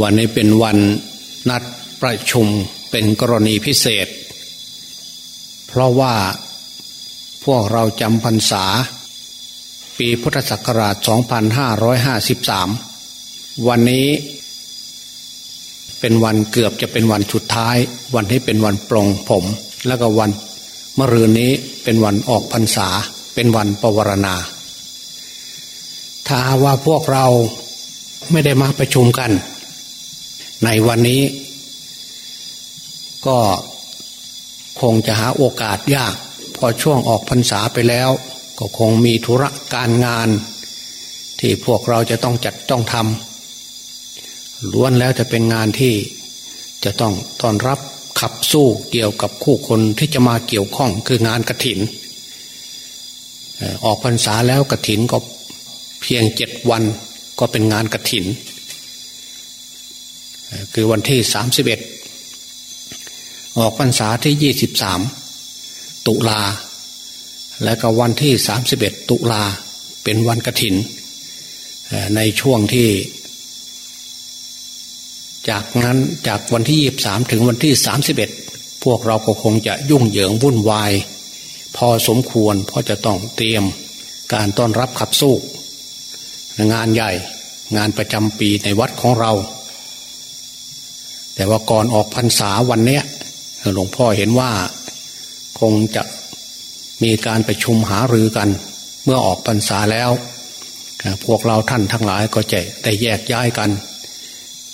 วันนี้เป็นวันนัดประชุมเป็นกรณีพิเศษ เพราะว่าพวกเราจำพรรษา ปีพุทธศักราช 2553 วันนี้เป็นวันเกือบจะเป็นวันสุดท้าย วันที่เป็นวันปลงผม แล้วก็วันมะรืนนี้เป็นวันออกพรรษา เป็นวันปวารณา ถ้าว่าพวกเราไม่ได้มาประชุมกัน ในวันนี้ก็คงจะหาโอกาสยาก พอช่วงออกพรรษาไปแล้ว ก็คงมีธุระการงาน ที่พวกเราจะต้องจัดต้องทำล้วนแล้วจะเป็นงานที่จะต้องต้อนรับขับสู้เกี่ยวกับคู่คนที่จะมาเกี่ยวข้องคืองานกระถิน ออกพรรษาแล้วกระถินก็เพียงเจ็ดวันก็เป็นงานกระถิน คือวันที่สามสิบเอ็ดออกพรรษาที่ยี่สิบสามตุลา และก็วันที่สามสิบเอ็ดตุลาเป็นวันกระถิน ในช่วงที่ จากนั้นจากวันที่ยี่บสามถึงวันที่สามสิบเอ็ดพวกเราก็คงจะยุ่งเหยิงวุ่นวาย พอสมควรเพราะจะต้องเตรียมการต้อนรับขับสู้ งานใหญ่งานประจำปีในวัดของเรา แต่ว่าก่อนออกพรรษาวันเนี้ยหลวงพ่อเห็นว่าคงจะมีการประชุมหารือกัน เมื่อออกพรรษาแล้ว พวกเราท่านทั้งหลายก็จะได้แยกย้ายกัน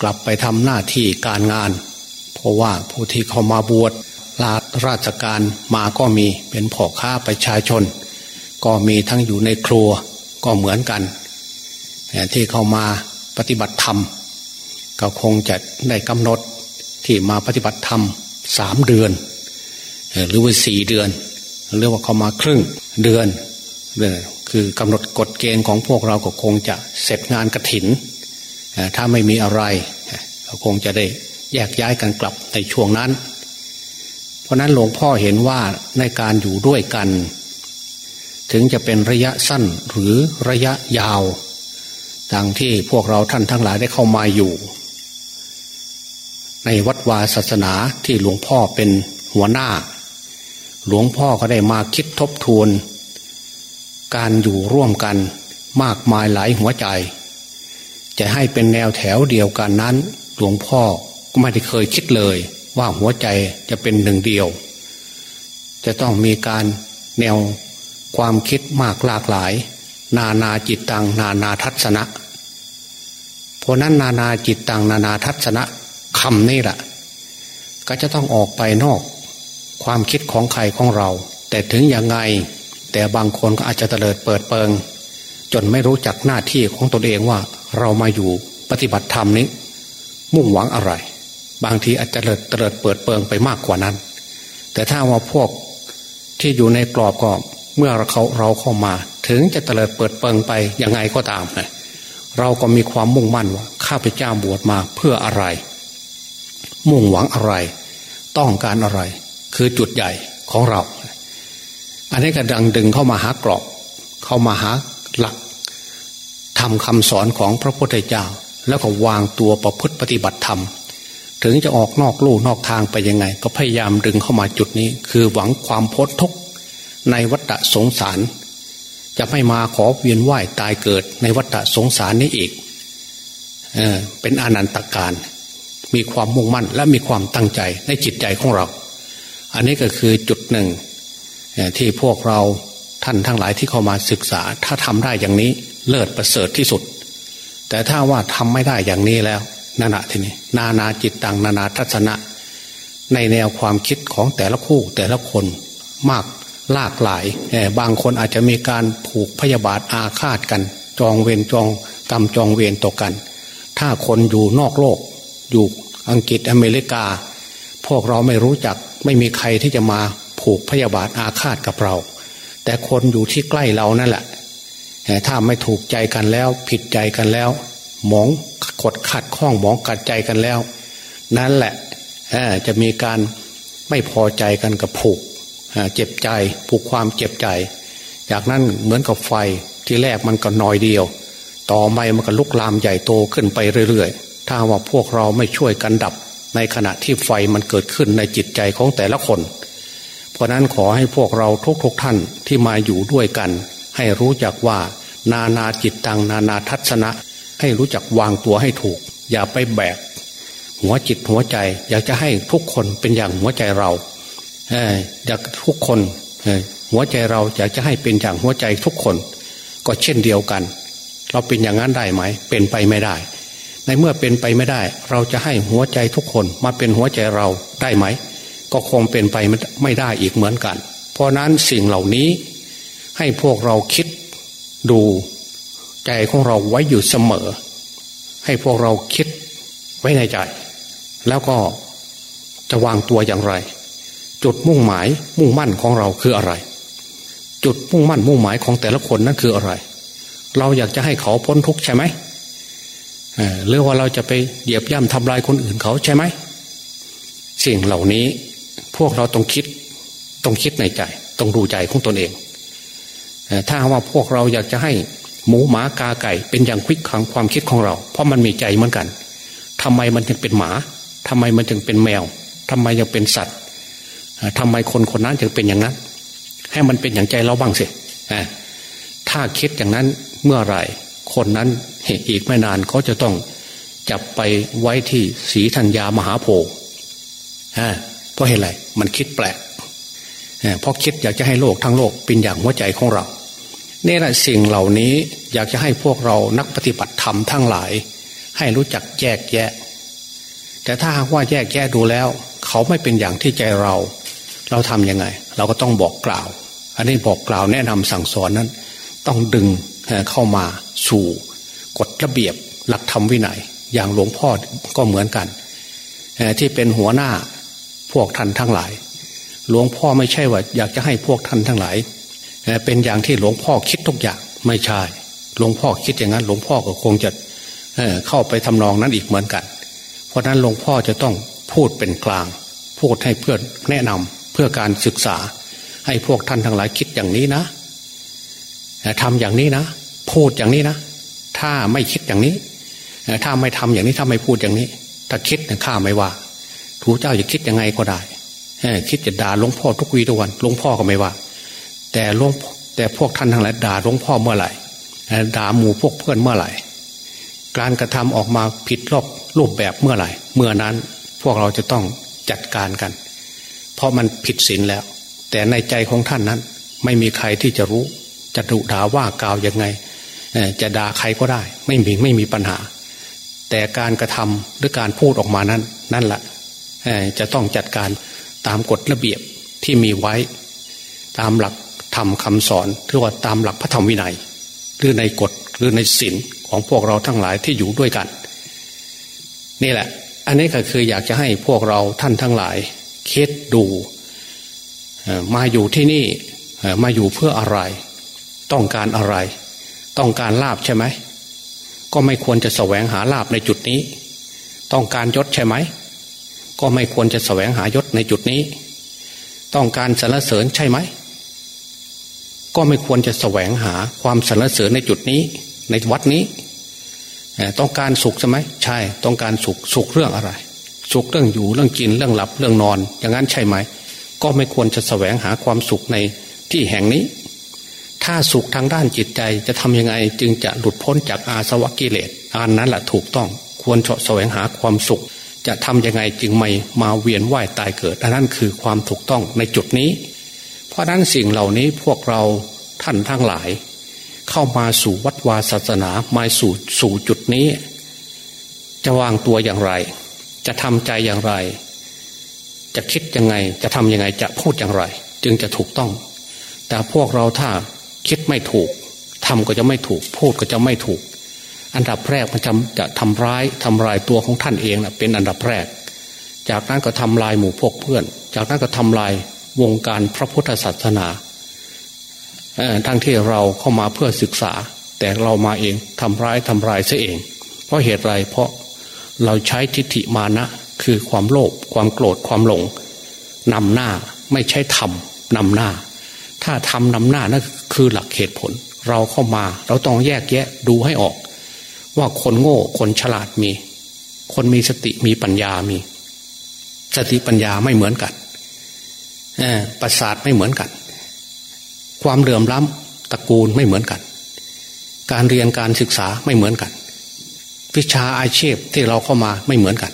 กลับไปทำหน้าที่การงาน เพราะว่าผู้ที่เข้ามาบวชลาราชการมาก็มีเป็นพ่อค้าประชาชน ก็มีทั้งอยู่ในครัวก็เหมือนกัน ที่เข้ามาปฏิบัติธรรม ก็คงจะได้กำหนด ที่มาปฏิบัติธรรมสามเดือน หรือว่าสี่เดือนหรือว่าเขามาครึ่งเดือนคือกำหนดกฎเกณฑ์ของพวกเราก็คงจะเสร็จงานกระถิน ถ้าไม่มีอะไรก็คงจะได้แยกย้ายกันกลับในช่วงนั้น เพราะนั้นหลวงพ่อเห็นว่าในการอยู่ด้วยกัน ถึงจะเป็นระยะสั้นหรือระยะยาวดังที่พวกเราท่านทั้งหลายได้เข้ามาอยู่ ในวัดวาศาสนาที่หลวงพ่อเป็นหัวหน้า หลวงพ่อก็ได้มาคิดทบทวน การอยู่ร่วมกันมากมายหลายหัวใจ จะให้เป็นแนวแถวเดียวกันนั้น หลวงพ่อก็ไม่ได้เคยคิดเลย ว่าหัวใจจะเป็นหนึ่งเดียว จะต้องมีการแนวความคิดมากหลากหลาย นานาจิตตังนานาทัศนะเพราะนั้นนานาจิตตังนานาทัศนะ คำนี่แหละก็จะต้องออกไปนอกความคิดของใครของเรา แต่ถึงยังไง แต่บางคนก็อาจจะเตลิดเปิดเปิง จนไม่รู้จักหน้าที่ของตนเองว่า เรามาอยู่ปฏิบัติธรรมนี้ มุ่งหวังอะไร บางทีอาจจะเตลิดเตลิดเปิดเปิงไปมากกว่านั้น แต่ถ้าว่าพวกที่อยู่ในกรอบก็เมื่อเราเราเข้ามา ถึงจะเตลิดเปิดเปิงไปยังไงก็ตามเเราก็มีความมุ่งมั่นว่าข้าพเจ้าบวชมาเพื่ออะไร มุ่งหวังอะไร ต้องการอะไร คือจุดใหญ่ของเรา อันนี้ก็ดังดึงเข้ามาหากรอบ เข้ามาหาหลักทำคำสอนของพระพุทธเจ้า แล้วก็วางตัวประพฤติปฏิบัติธรรม ถึงจะออกนอกลู่นอกทางไปยังไง ก็พยายามดึงเข้ามาจุดนี้ คือหวังความพ้นทุกข์ในวัฏสงสาร จะไม่มาขอเวียนไหวตายเกิดในวัฏสงสารนี้อีกเออเป็นอนันตการ มีความมุ่งมั่น และมีความตั้งใจในจิตใจของเรา อันนี้ก็คือจุดหนึ่งที่พวกเราท่านทั้งหลายที่เข้ามาศึกษา ถ้าทำได้อย่างนี้เลิศประเสริฐที่สุด แต่ถ้าว่าทำไม่ได้อย่างนี้แล้วนานาทีนี้นานาจิตตังนานาทัศนะ ในแนวความคิดของแต่ละคู่แต่ละคนมากหลากหลายบางคนอาจจะมีการผูกพยาบาทอาฆาตกัน จองเวรจองกรรมจองเวรต่อกัน ถ้าคนอยู่นอกโลกอยู่ อังกฤษอเมริกา พวกเราไม่รู้จักไม่มีใครที่จะมาผูกพยาบาทอาฆาตกับเรา แต่คนอยู่ที่ใกล้เรานั่นแหละถ้าไม่ถูกใจกันแล้ว ผิดใจกันแล้ว หมองขดขัดข้องหมองกัดใจกันแล้ว นั่นแหละจะมีการไม่พอใจกันกับผูกเจ็บใจผูกความเจ็บใจ จากนั้นเหมือนกับไฟที่แรกมันก็น้อยเดียว ต่อไปมันก็ลุกลามใหญ่โตขึ้นไปเรื่อย ถ้าว่าพวกเราไม่ช่วยกันดับ ในขณะที่ไฟมันเกิดขึ้นในจิตใจของแต่ละคน เพราะนั้นขอให้พวกเราทุกๆทท่านที่มาอยู่ด้วยกัน ให้รู้จักว่านานาจิตตังนานาทัศนะ ให้รู้จักวางตัวให้ถูก อย่าไปแบก หัวจิตหัวใจ อยากจะให้ทุกคนเป็นอย่างหัวใจเราอยากทุกคนหัวใจเราอยากจะให้เป็นอย่างหัวใจทุกคน ก็เช่นเดียวกัน เราเป็นอย่างนั้นได้ไหม เป็นไปไม่ได้ ในเมื่อเป็นไปไม่ได้ เราจะให้หัวใจทุกคนมาเป็นหัวใจเราได้ไหม ก็คงเป็นไปไม่ได้อีกเหมือนกัน เพราะนั้นสิ่งเหล่านี้ให้พวกเราคิดดูใจของเราไว้อยู่เสมอ ให้พวกเราคิดไว้ในใจ แล้วก็จะวางตัวอย่างไร จุดมุ่งหมายมุ่งมั่นของเราคืออะไร จุดมุ่งมั่นมุ่งหมายของแต่ละคนนั้นคืออะไร เราอยากจะให้เขาพ้นทุกข์ใช่ไหม หรือว่าเราจะไปเหยียบย่ำทำลายคนอื่นเขาใช่ไหมสิ่งเหล่านี้พวกเราต้องคิดต้องคิดในใจ ต้องดูใจของตนเอง ถ้าว่าพวกเราอยากจะให้หมูหมากาไก่ เป็นอย่างควิกขังความคิดของเรา เพราะมันมีใจเหมือนกันทำไมมันจึงเป็นหมาทำไมมันจึงเป็นแมวทำไมยังเป็นสัตว์ทำไมคนคนนั้นจึงเป็นอย่างนั้น ให้มันเป็นอย่างใจเราบ้างสิถ้าคิดอย่างนั้นเมื่อไหร่ คนนั้นอีกไม่นานเขาจะต้องจับไปไว้ที่สีธัญญามหาโพธิ์เพราะเหตุไรมันคิดแปลกเพราะคิดอยากจะให้โลกทั้งโลกเป็นอย่างหัวใจของเราเนี่แหละสิ่งเหล่านี้อยากจะให้พวกเรานักปฏิบัติธรรมทั้งหลาย ให้รู้จักแยกแยะ แต่ถ้าหากว่าแยกแยะดูแล้ว เขาไม่เป็นอย่างที่ใจเรา เราทำยังไง เราก็ต้องบอกกล่าว อันนี้บอกกล่าวแนะนำสั่งสอนนั้น ต้องดึงเข้ามา สู่กฎระเบียบหลักธรรมวินัย อย่างหลวงพ่อก็เหมือนกันที่เป็นหัวหน้าพวกท่านทั้งหลาย หลวงพ่อไม่ใช่ว่า อยากจะให้พวกท่านทั้งหลายเป็นอย่างที่หลวงพ่อคิดทุกอย่างไม่ใช่ หลวงพ่อคิดอย่างนั้น หลวงพ่อก็คงจะเข้าไปทำนองนั้นอีกเหมือนกัน เพราะนั้นหลวงพ่อจะต้องพูดเป็นกลาง พูดให้เพื่อนแนะนำเพื่อการศึกษา ให้พวกท่านทั้งหลายคิดอย่างนี้นะทำอย่างนี้นะ พูดอย่างนี้นะ ถ้าไม่คิดอย่างนี้ ถ้าไม่ทำอย่างนี้ถ้าไม่พูดอย่างนี้ ถ้าคิดข้าไม่ว่าทูเจ้าจะคิดยังไงก็ได้คิดจะด่าหลวงพ่อทุกวีทุกวันหลวงพ่อก็ไม่ว่า แต่หลวงแต่พวกท่านทั้งหลายด่าหลวงพ่อเมื่อไหร่ด่าหมู่พวกเพื่อนเมื่อไหร่ การกระทำออกมาผิดรอบรูปแบบเมื่อไหร่ เมื่อนั้นพวกเราจะต้องจัดการกัน เพราะมันผิดศีลแล้ว แต่ในใจของท่านนั้น ไม่มีใครที่จะรู้จะดุด่าว่ากล่าวยังไง จะด่าใครก็ได้ ไม่มีไม่มีปัญหา แต่การกระทำหรือการพูดออกมานั้น นั่นแหละจะต้องจัดการตามกฎระเบียบที่มีไว้ ตามหลักธรรมคาสอนหรือว่าตามหลักพระธรรมวินัย หรือในกฎหรือในศีลของพวกเราทั้งหลายที่อยู่ด้วยกัน นี่แหละ อันนี้ก็คืออยากจะให้พวกเราท่านทั้งหลายคิดดูมาอยู่ที่นี่มาอยู่เพื่ออะไร ต้องการอะไร ต้องการลาบใช่ไหม ก็ไม่ควรจะแสวงหาลาบในจุดนี้ ต้องการยศใช่ไหม ก็ไม่ควรจะแสวงหายศในจุดนี้ ต้องการสรรเสริญใช่ไหม ก็ไม่ควรจะแสวงหาความสรรเสริญในจุดนี้ ในวัดนี้ ต้องการสุขใช่ไหม ใช่ ต้องการสุข สุขเรื่องอะไร สุขเรื่องอยู่เรื่องกินเรื่องหลับเรื่องนอน อย่างนั้นใช่ไหม ก็ไม่ควรจะแสวงหาความสุขในที่แห่งนี้ ถ้าสุขทางด้านจิตใจจะทำยังไงจึงจะหลุดพ้นจากอาสวะกิเลสอันนั้นแหละถูกต้องควรเฉาะแสวงหาความสุข จะทำยังไงจึงไม่มาเวียนว่ายตายเกิดอันนั้นคือความถูกต้องในจุดนี้ เพราะนั้นสิ่งเหล่านี้พวกเราท่านทั้งหลาย เข้ามาสู่วัดวาศาสนามาสู่สู่จุดนี้ จะวางตัวอย่างไร จะทำใจอย่างไร จะคิดยังไงจะทำยังไงจะพูดอย่างไร จึงจะถูกต้อง แต่พวกเราถ้า คิดไม่ถูกทำก็จะไม่ถูก พูดก็จะไม่ถูก อันดับแรกมันจะจะทำร้ายทำลายตัวของท่านเองนะเป็นอันดับแรก จากนั้นก็ทำลายหมู่พวกเพื่อน จากนั้นก็ทำลายวงการพระพุทธศาสนาทั้งที่เราเข้ามาเพื่อศึกษา แต่เรามาเองทำร้ายทำลายเสียเอง เพราะเหตุไรเพราะเราใช้ทิฏฐิมานะ คือความโลภความโกรธความหลงนำหน้าไม่ใช่ทำนำหน้า ถ้าทำนำหน้านั่นคือหลักเหตุผล เราเข้ามา เราต้องแยกแยะดูให้ออก ว่าคนโง่คนฉลาดมี คนมีสติมีปัญญามี สติปัญญาไม่เหมือนกันประสาทไม่เหมือนกัน ความเหลื่อมล้ำตระกูลไม่เหมือนกัน การเรียนการศึกษาไม่เหมือนกัน วิชาอาชีพที่เราเข้ามาไม่เหมือนกัน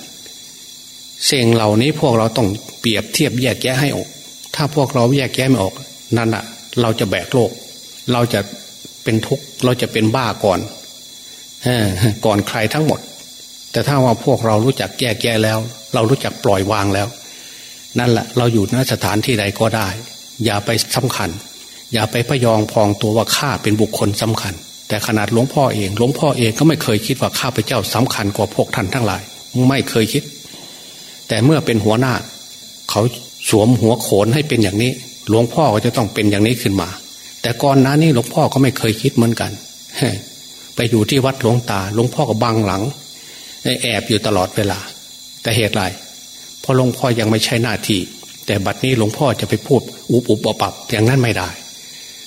สิ่งเหล่านี้พวกเราต้องเปรียบเทียบแยกแยะให้ออก ถ้าพวกเราแยกแยะไม่ออก นั่นอะเราจะแบกโลก เราจะเป็นทุกข์เราจะเป็นบ้าก่อนก่อนใครทั้งหมด แต่ถ้าว่าพวกเรารู้จักแยกแยะแล้ว เรารู้จักปล่อยวางแล้ว นั่นแหละเราอยู่ณสถานที่ใดก็ได้ อย่าไปสำคัญ อย่าไปพยองพองตัวว่าข้าเป็นบุคคลสำคัญ แต่ขนาดหลวงพ่อเองหลวงพ่อเองก็ไม่เคยคิดว่าข้าพเจ้าสำคัญกว่าพวกท่านทั้งหลาย ไม่เคยคิด แต่เมื่อเป็นหัวหน้า เขาสวมหัวโขนให้เป็นอย่างนี้ หลวงพ่อก็จะต้องเป็นอย่างนี้ขึ้นมา แต่ก่อนหน้านี้หลวงพ่อก็ไม่เคยคิดเหมือนกันไปอยู่ที่วัดหลวงตา หลวงพ่อก็บังหลังแอบอยู่ตลอดเวลา แต่เหตุไรเพราะหลวงพ่อยังไม่ใช่หน้าที่ แต่บัดนี้หลวงพ่อจะไปพูดอุบอุบปับอย่างนั้นไม่ได้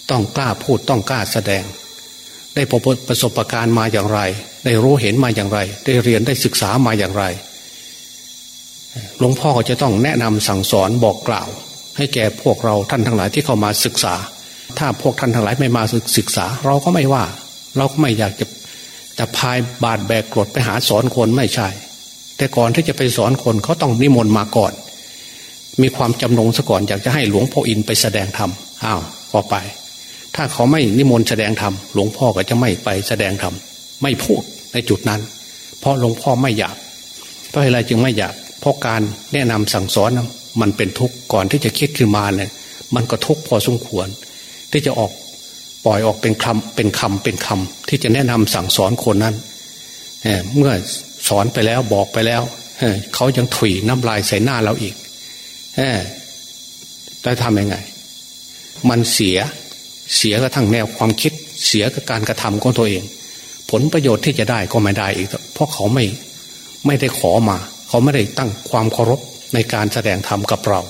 ต้องกล้าพูดต้องกล้าแสดง ได้ประสบการณ์มาอย่างไร ได้รู้เห็นมาอย่างไร ได้เรียนได้ศึกษามาอย่างไรหลวงพ่อก็จะต้องแนะนำสั่งสอนบอกกล่าว ให้แก่พวกเราท่านทั้งหลายที่เข้ามาศึกษา ถ้าพวกท่านทั้งหลายไม่มาศึกษา เราก็ไม่ว่า เราก็ไม่อยากจะจะพายบาดแบกกรดไปหาสอนคนไม่ใช่ แต่ก่อนที่จะไปสอนคนเขาต้องนิมนต์มาก่อน มีความจำนงซะก่อนอยากจะให้หลวงพ่ออินไปแสดงธรรมอ้าวพอไป ถ้าเขาไม่นิมนต์แสดงธรรมหลวงพ่อก็จะไม่ไปแสดงธรรมไม่พูดในจุดนั้น เพราะหลวงพ่อไม่อยากเพราะอะไรจึงไม่อยากเพราะการแนะนำสั่งสอน มันเป็นทุกข์ก่อนที่จะคิดขึ้นมาเนี่ยมันก็ทุกข์พอสมควร ที่จะออกปล่อยออกเป็นคำเป็นคำเป็นคำที่จะแนะนำสั่งสอนคนนั้นเเมื่อสอนไปแล้วบอกไปแล้วเเขายังถุยน้ำลายใส่หน้าเราอีกจะทำยังไง มันเสียเสียกระทั่งแนวความคิด เสียกับการกระทำของตัวเอง ผลประโยชน์ที่จะได้ก็ไม่ได้อีก เพราะเขาไม่ไม่ได้ขอมา เขาไม่ได้ตั้งความเคารพ ในการแสดงธรรมกับเรา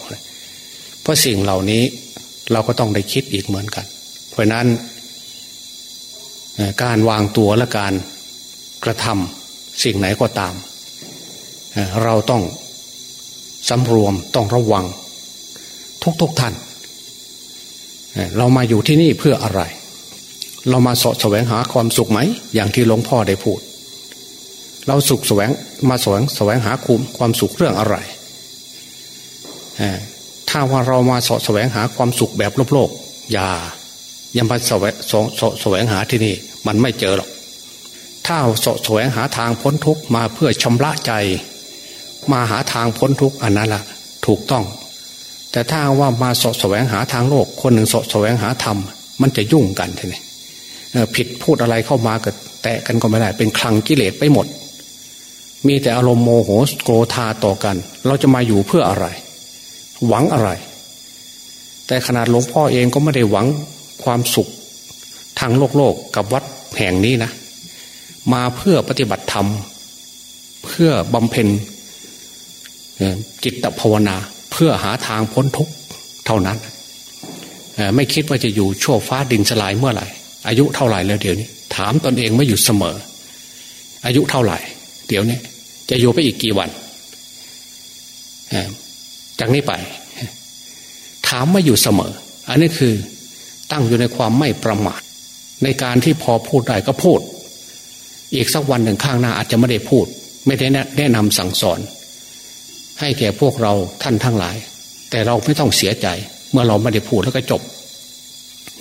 เพราะสิ่งเหล่านี้เราก็ต้องได้คิดอีกเหมือนกัน เพราะนั้น การวางตัวและการกระทำสิ่งไหนก็ตาม เราต้องสำรวมต้องระวัง ทุกๆทท่าน เรามาอยู่ที่นี่เพื่ออะไร เรามาสะแสวงหาความสุขไหม อย่างที่หลวงพ่อได้พูด เราสุขแสวงมาแสวงแสวงหาคุมความสุขเรื่องอะไร ถ้าว่าเรามาสแสวงหาความสุขแบบโลกโลกอย่ายังมาแสวงแสวงหาที่นี่ มันไม่เจอหรอก ถ้าสแสวงหาทางพ้นทุกมาเพื่อชำระใจ มาหาทางพ้นทุกอันนั้นละถูกต้อง แต่ถ้าว่ามาสแสวงหาทางโลก คนหนึ่งสแสวงหาธรรม มันจะยุ่งกันทีนี้ผิดพูดอะไรเข้ามาก็แตะกันก็ไม่ได้ เป็นคลังกิเลสไปหมด มีแต่อารมณ์โมโหโกรธาต่อกัน เราจะมาอยู่เพื่ออะไร หวังอะไร แต่ขนาดหลวงพ่อเองก็ไม่ได้หวังความสุขทางโลกโลกกับวัดแห่งนี้นะ มาเพื่อปฏิบัติธรรม เพื่อบำเพ็ญจิตภาวนา เพื่อหาทางพ้นทุกข์เท่านั้น ไม่คิดว่าจะอยู่ชั่วฟ้าดินสลายเมื่อไหร่ อายุเท่าไหร่แล้วเดี๋ยวนี้ ถามตนเองไม่หยุดเสมอ อายุเท่าไหร่ เดี๋ยวนี้จะอยู่ไปอีกกี่วัน จากนี้ไป ถามมาอยู่เสมอ อันนี้คือตั้งอยู่ในความไม่ประมาท ในการที่พอพูดได้ก็พูด อีกสักวันหนึ่งข้างหน้าอาจจะไม่ได้พูด ไม่ได้แนะนำสั่งสอน ให้แก่พวกเราท่านทั้งหลาย แต่เราไม่ต้องเสียใจ เมื่อเราไม่ได้พูดแล้วก็จบ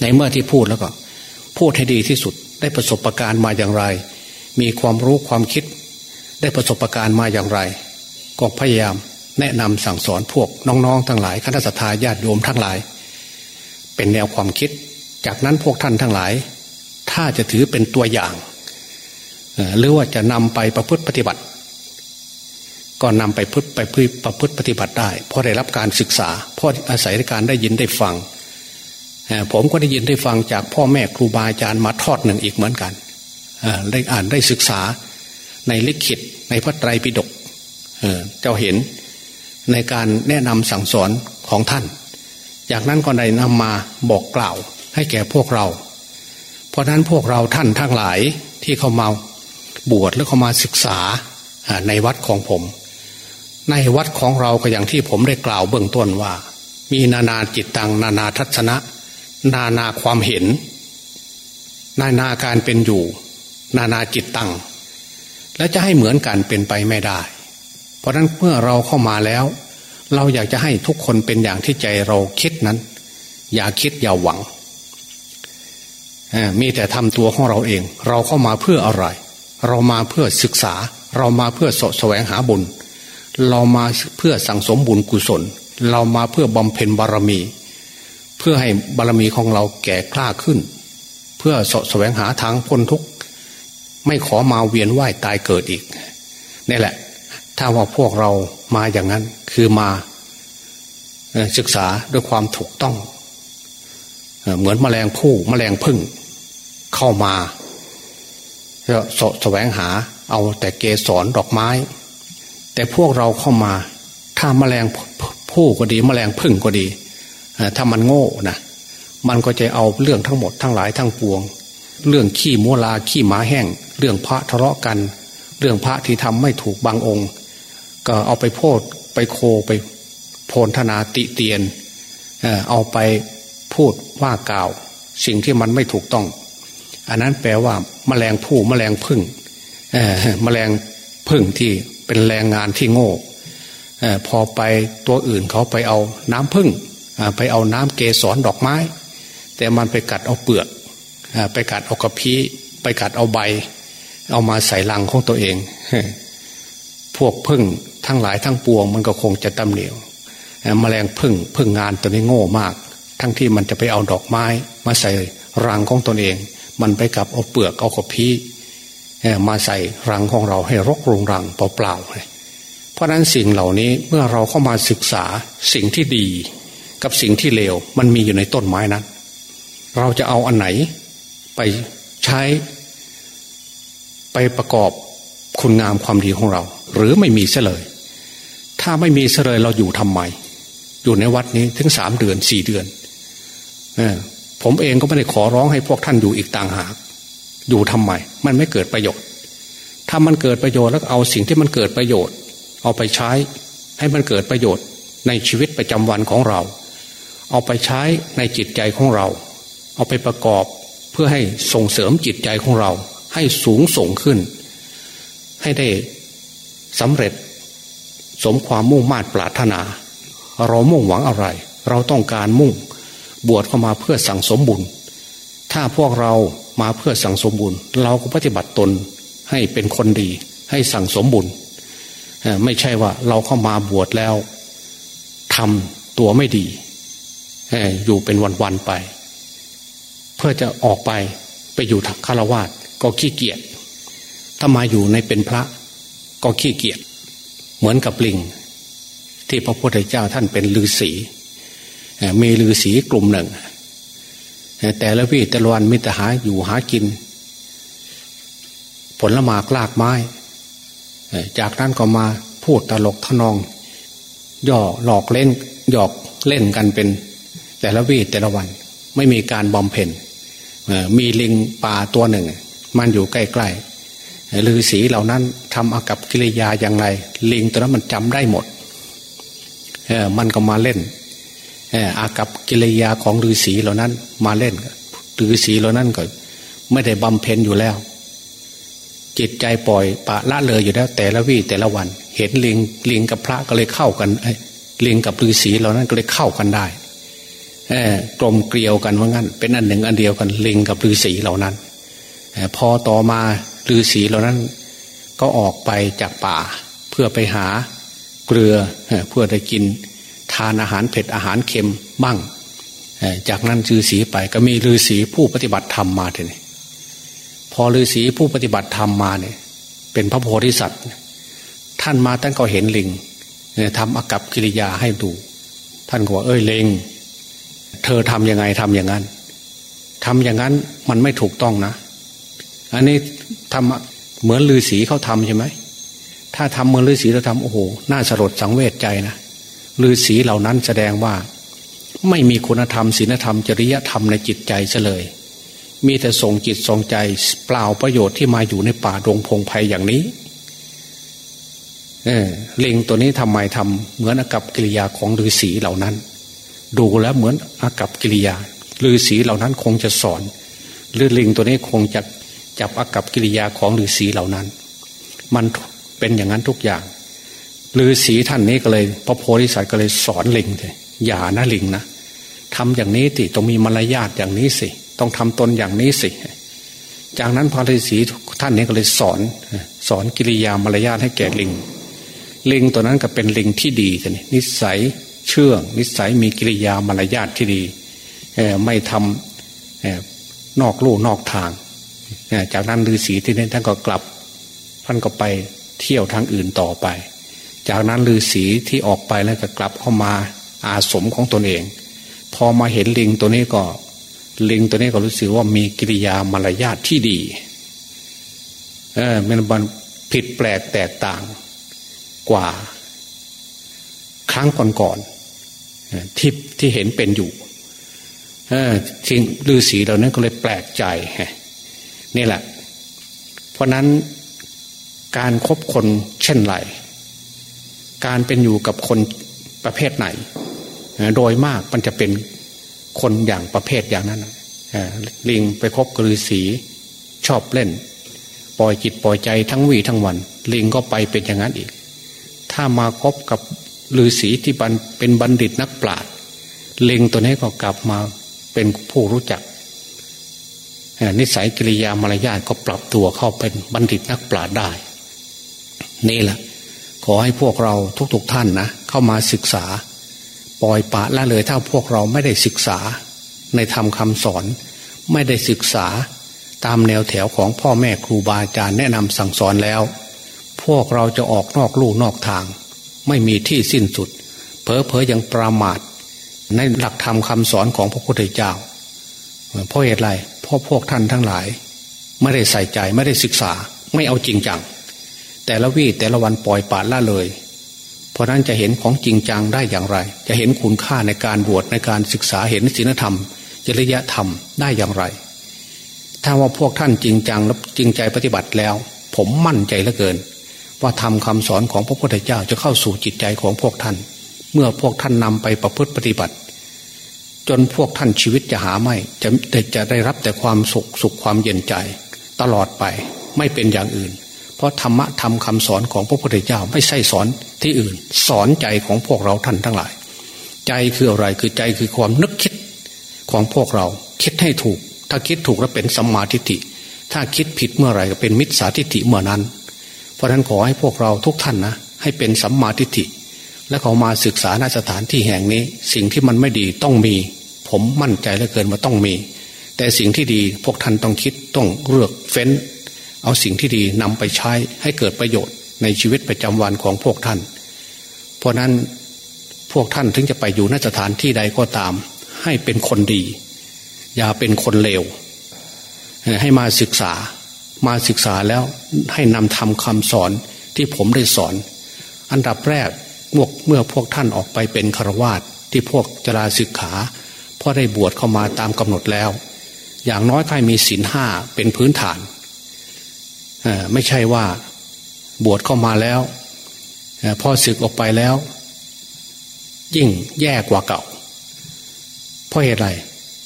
ในเมื่อที่พูดแล้วก็ พูดให้ดีที่สุดได้ประสบะการณ์มาอย่างไร มีความรู้ความคิด ได้ประสบการณ์มาอย่างไร ก็พยายาม แนะนำสั่งสอนพวกน้องๆทั้งหลายคณะสัตยาญาติโยมทั้งหลาย เป็นแนวความคิด จากนั้นพวกท่านทั้งหลาย ถ้าจะถือเป็นตัวอย่าง หรือว่าจะนำไปประพฤติปฏิบัติ ก็นำไปพึ่ไปพึ่ประพฤติปฏิบัติได้ เพราะได้รับการศึกษา เพราะอาศัยการได้ยินได้ฟัง ผมก็ได้ยินได้ฟังจากพ่อแม่ครูบาอาจารย์มาทอดหนึ่งอีกเหมือนกันได้อ่านได้ศึกษาในลิขิตในพระไตรปิฎกเจ้าเห็น ในการแนะนำสั่งสอนของท่าน จากนั้นก็ได้นำมาบอกกล่าวให้แก่พวกเรา เพราะนั้นพวกเราท่านทั้งหลายที่เขามาบวชแล้วเขามาศึกษาในวัดของผม ในวัดของเราก็อย่างที่ผมได้กล่าวเบื้องต้นว่า มีนานาจิตตังนานาทัศนะ นานาความเห็น นานาการเป็นอยู่ นานาจิตตังและจะให้เหมือนกันเป็นไปไม่ได้ เพราะนั้นเมื่อเราเข้ามาแล้ว เราอยากจะให้ทุกคนเป็นอย่างที่ใจเราคิดนั้น อย่าคิดอย่าหวังมีแต่ทำตัวของเราเอง เราเข้ามาเพื่ออะไร เรามาเพื่อศึกษา เรามาเพื่อสแสวงหาบุญ เรามาเพื่อสั่งสมบุญกุศล เรามาเพื่อบำเพ็ญบารมี เพื่อให้บารมีของเราแก่กล้าขึ้น เพื่อสแสวงหาทางพ้นทุกข์ไม่ขอมาเวียนว่ายตายเกิดอีกนี่แหละ ถ้าว่าพวกเรามาอย่างนั้น คือมาศึกษาด้วยความถูกต้อง เหมือนมแมลงผู้มแมลงพึ่งเข้ามาจะสะแสวงหา เอาแต่เกสรดอกไม้ แต่พวกเราเข้ามา ถ้ามาแมลงผู้ก็ดีมแมลงพึ่งก็ดีถ้ามันโง่นะมันก็จะเอาเรื่องทั้งหมดทั้งหลายทั้งปวง เรื่องขี้มัวลาขี้หมาแห้ง เรื่องพระทะเลาะกัน เรื่องพระที่ทำไม่ถูกบางองค์ ก็เอาไปโพดไปโคไปโพนธนาติเตียนเอาไปพูดว่ากล่าว สิ่งที่มันไม่ถูกต้อง อันนั้นแปลว่าแมลงผู้แมลงพึ่งแมลงพึ่งที่เป็นแรงงานที่โง่พอไปตัวอื่นเขาไปเอาน้ำพึ่งไปเอาน้ำเกสรดอกไม้ แต่มันไปกัดเอาเปลือกไปกัดเอากระพี้ไปกัดเอาใบ เอามาใส่ลังของตัวเอง พวกพึ่ง ทั้งหลายทั้งปวงมันก็คงจะตำเหนียวมแมลงพึ่งพึ่งงานตัวนี้โง่มาก ทั้งที่มันจะไปเอาดอกไม้ มาใส่รังของตนเอง มันไปกับเอาเปลือกเอากระพี้มาใส่รังของเราให้รกรุงรังเปล่าๆเพราะนั้นสิ่งเหล่านี้เมื่อเราเข้ามาศึกษาสิ่งที่ดี กับสิ่งที่เลวมันมีอยู่ในต้นไม้นั้น เราจะเอาอันไหนไปใช้ ไปประกอบคุณงามความดีของเรา หรือไม่มีเสเลย ถ้าไม่มีเสลยเราอยู่ทำไม อยู่ในวัดนี้ถึงสามเดือนสี่เดือนผมเองก็ไม่ได้ขอร้องให้พวกท่านอยู่อีกต่างหาก อยู่ทำไม มันไม่เกิดประโยชน์ ถ้ามันเกิดประโยชน์แล้วเอาสิ่งที่มันเกิดประโยชน์ เอาไปใช้ให้มันเกิดประโยชน์ในชีวิตประจำวันของเรา เอาไปใช้ในจิตใจของเรา เอาไปประกอบเพื่อให้ส่งเสริมจิตใจของเรา ให้สูงส่งขึ้น ให้ได้สำเร็จ สมความมุ่งมา่ปรารถนา เรามุ่งหวังอะไร เราต้องการมุ่ง บวชเข้ามาเพื่อสั่งสมบุญ ถ้าพวกเรามาเพื่อสั่งสมบุญ เราก็ปฏิบัติตนให้เป็นคนดี ให้สั่งสมบุญ ไม่ใช่ว่าเราเข้ามาบวชแล้วทำตัวไม่ดี อยู่เป็นวันๆไป เพื่อจะออกไปไปอยู่ทักคาวาสก็ขี้เกียจถ้ามาอยู่ในเป็นพระก็ขี้เกียจ เหมือนกับลิง ที่พระพุทธเจ้าท่านเป็นฤาษีมีฤาษีกลุ่มหนึ่ง แต่ละวี่แต่ละวันมิตรหาอยู่หากิน ผลละหมากลากไม้ จากนั้นก็มาพูดตลกทนอง ย่อหลอกเล่นหยอกเล่นกันเป็น แต่ละวี่แต่ละวัน ไม่มีการบำเพ็ญมีลิงป่าตัวหนึ่ง มันอยู่ใกล้ๆ ฤาษีเหล่านั้นทำอากับกิริยาอย่างไร ลิงตัวนั้นมันจำได้หมดมันก็มาเล่นอากับกิริยาของฤาษีเหล่านั้น มาเล่นฤาษีเหล่านั้นก็ ไม่ได้บำเพ็ญอยู่แล้ว จิตใจปล่อยปะละเลยอยู่แล้ว แต่ละวี่แต่ละวัน เห็นลิงลิงกับพระก็เลยเข้ากันลิงกับฤาษีเหล่านั้นก็เลยเข้ากันได้กลมเกลียวกันว่างั้น เป็นอันหนึ่งอันเดียวกันลิงกับฤาษีเหล่านั้นพอต่อมา ฤาษีเหล่านั้นก็ออกไปจากป่า เพื่อไปหาเกลือเพื่อได้กินทานอาหารเผ็ดอาหารเค็มบ้างจากนั้นฤาษีไปก็มีฤาษีผู้ปฏิบัติธรรมมาทีนี้พอฤาษีผู้ปฏิบัติธรรมมาเนี่ยเป็นพระโพธิสัตว์ ท่านมาท่านก็เห็นลิงทำอากับกิริยาให้ดู ท่านก็ว่าเอ้ยเลงเธอทํำยังไงทำอย่างนั้นทำอย่างนั้นมันไม่ถูกต้องนะ อันนี้ ทำเหมือนฤาษีเขาทำใช่ไหมถ้าทำเหมือนฤาษีเราทำโอ้โหน่าสลดสังเวชใจนะฤาษีเหล่านั้นแสดงว่า ไม่มีคุณธรรมศีลธรรม จริยธรรมในจิตใจเฉลย มีแต่ส่งจิตส่งใจ เปล่าประโยชน์ที่มาอยู่ในป่าดงพงไพ่อย่างนี้เออลิงตัวนี้ทำไมทำเหมือนอากับกิริยาของฤาษีเหล่านั้น ดูแล้วเหมือนอากับกิริยาฤาษีเหล่านั้นคงจะสอนหรือลิงตัวนี้คงจะ จับอากับกิริยาของฤาษีเหล่านั้น มันเป็นอย่างนั้นทุกอย่างฤาษีท่านนี้ก็เลย พระโพธิสัตว์ก็เลยสอนลิงเลยอย่านะลิงนะทำอย่างนี้สิต้องมีมารยาทอย่างนี้สิ ต้องทำตนอย่างนี้สิ จากนั้นพระฤาษีท่านนี้ก็เลยสอน สอนกิริยามารยาทให้แก่ลิง ลิงตัวนั้นก็เป็นลิงที่ดีนี่นิสัยเชื่อง นิสัยมีกิริยามารยาทที่ดีไม่ทำนอกลู่นอกทาง จากนั้นฤาษีที่นี้ท่านก็กลับ ท่านก็ไปเที่ยวทางอื่นต่อไป จากนั้นฤาษีที่ออกไปแล้วก็กลับเข้ามาอาสมของตนเอง พอมาเห็นลิงตัวนี้ก็ ลิงตัวนี้ก็รู้สึกว่ามีกิริยามารยาทที่ดี เออมันบันผิดแปลกแตกต่างกว่า ครั้งก่อนๆที่ที่เห็นเป็นอยู่ เออทิงฤาษีเหล่านั้นก็เลยแปลกใจ นี่แหละ เพราะนั้นการครบคนเช่นไรการเป็นอยู่กับคนประเภทไหน โดยมากมันจะเป็นคนอย่างประเภทอย่างนั้นลิงไปคบกฤษีชอบเล่น ปล่อยจิตปล่อยใจทั้งวีทั้งวัน ลิงก็ไปเป็นอย่างนั้นอีก ถ้ามาคบกับฤาษีที่เป็นบัณฑิตนักปราชญ์ลิงตัวนี้ก็กลับมาเป็นผู้รู้จัก นิสัยกิริยามารยาทก็ปรับตัวเข้าเป็นบัณฑิตนักปราชญ์ได้ นี่แหละ ขอให้พวกเราทุกๆทท่านนะเข้ามาศึกษา ปล่อยปะละเลยถ้าพวกเราไม่ได้ศึกษา ในธรรมคำสอน ไม่ได้ศึกษาตามแนวแถวของพ่อแม่ครูบาอาจารย์แนะนำสั่งสอนแล้ว พวกเราจะออกนอกลู่นอกทาง ไม่มีที่สิ้นสุด เพอเพอยังประมาทในหลักธรรมคาสอนของพระพุทธเจ้าเพราะเหตุไร เพราะพวกท่านทั้งหลาย ไม่ได้ใส่ใจไม่ได้ศึกษา ไม่เอาจริงจัง แต่ละวี่แต่ละวันปล่อยปละละเลย เพราะนั้นจะเห็นของจริงจังได้อย่างไร จะเห็นคุณค่าในการบวชในการศึกษาเห็นศีลธรรม จริยธรรมได้อย่างไร ถ้าว่าพวกท่านจริงจังและจริงใจปฏิบัติแล้ว ผมมั่นใจเหลือเกิน ว่าทำคำสอนของพระพุทธเจ้าจะเข้าสู่จิตใจของพวกท่าน เมื่อพวกท่านนำไปประพฤติปฏิบัติ จนพวกท่านชีวิตจะหาไม่จะจะได้รับแต่ความสุขสุขความเย็นใจ ตลอดไปไม่เป็นอย่างอื่น เพราะธรรมะธรรมคาสอนของพระพุทธเจ้าไม่ใช่สอนที่อื่น สอนใจของพวกเราท่านทั้งหลาย ใจคืออะไรคือใจคือความนึกคิดของพวกเราคิดให้ถูก ถ้าคิดถูกแล้วเป็นสัมมาทิฏฐิถ้าคิดผิดเมื่อไหร่ก็เป็นมิจฉาทิฏฐิเมื่อนั้น เพราะฉะนั้นขอให้พวกเราทุกท่านนะให้เป็นสัมมาทิฏฐิ และเขามาศึกษาณสถานที่แห่งนี้ สิ่งที่มันไม่ดีต้องมี ผมมั่นใจเหลือเกินว่าต้องมี แต่สิ่งที่ดีพวกท่านต้องคิดต้องเลือกเฟ้น เอาสิ่งที่ดีนำไปใช้ให้เกิดประโยชน์ในชีวิตประจำวันของพวกท่าน เพราะนั้นพวกท่านถึงจะไปอยู่นสถานที่ใดก็ตาม ให้เป็นคนดี อย่าเป็นคนเลวให้มาศึกษามาศึกษาแล้วให้นำทำคำสอนที่ผมได้สอน อันดับแรก เมื่อพวกท่านออกไปเป็นฆราวาสที่พวกจราศึกขาพอได้บวชเข้ามาตามกำหนดแล้ว อย่างน้อยใครมีศีลห้าเป็นพื้นฐานไม่ใช่ว่าบวชเข้ามาแล้วพอศึกออกไปแล้ว ยิ่งแย่กว่าเก่า เพราะเหตุไร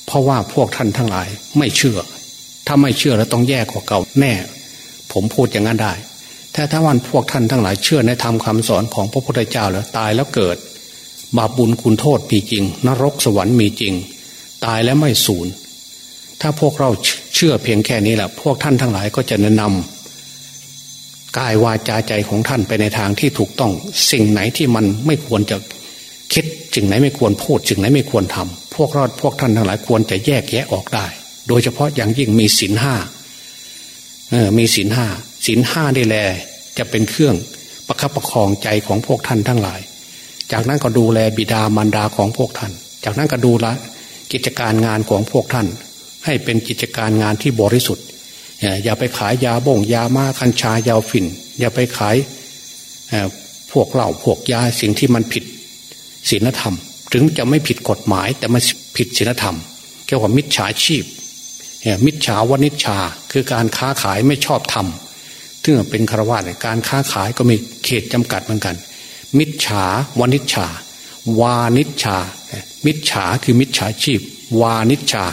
เพราะว่าพวกท่านทั้งหลายไม่เชื่อ ถ้าไม่เชื่อแล้วต้องแย่กว่าเก่าแน่ ผมพูดอย่างนั้นได้ แต่ถ้าวันพวกท่านทั้งหลายเชื่อในธรรมคาสอนของพระพุทธเจ้าแล้วตายแล้วเกิด บาปบุญคุณโทษมีจริง นรกสวรรค์มีจริง ตายแล้วไม่สูญถ้าพวกเราเชื่อเพียงแค่นี้แหละพวกท่านทั้งหลายก็จะแนะนำกายวาจาใจของท่านไปในทางที่ถูกต้อง สิ่งไหนที่มันไม่ควรจะคิดสิ่งไหนไม่ควรพูดสิ่งไหนไม่ควรทำพวกรอดพวกท่านทั้งหลายควรจะแยกแยะออกได้ โดยเฉพาะอย่างยิ่งมีศีลห้าออมีศีลห้า ศีลห้าได้แล จะเป็นเครื่องประคับประคองใจของพวกท่านทั้งหลาย จากนั้นก็ดูแลบิดามารดาของพวกท่าน จากนั้นก็ดูแลกิจการงานของพวกท่าน ให้เป็นกิจการงานที่บริสุทธิ์ อย่าไปขายยาบ่งยามาคัญชายาฝิ่น อย่าไปขายพวกเหล่าพวกยาสิ่งที่มันผิดศีลธรรม ถึงจะไม่ผิดกฎหมายแต่มันผิดศีลธรรม เกี่ยวกับมิจฉาชีพมิจฉาวณิชชาคือการค้าขายไม่ชอบธรรม เมื่อเป็นคารวะเนี่ยการค้าขายก็มีเขตจำกัดเหมือนกัน มิจฉาวานิชชาวานิชชามิจฉาคือมิจฉาชีพ วานิชชา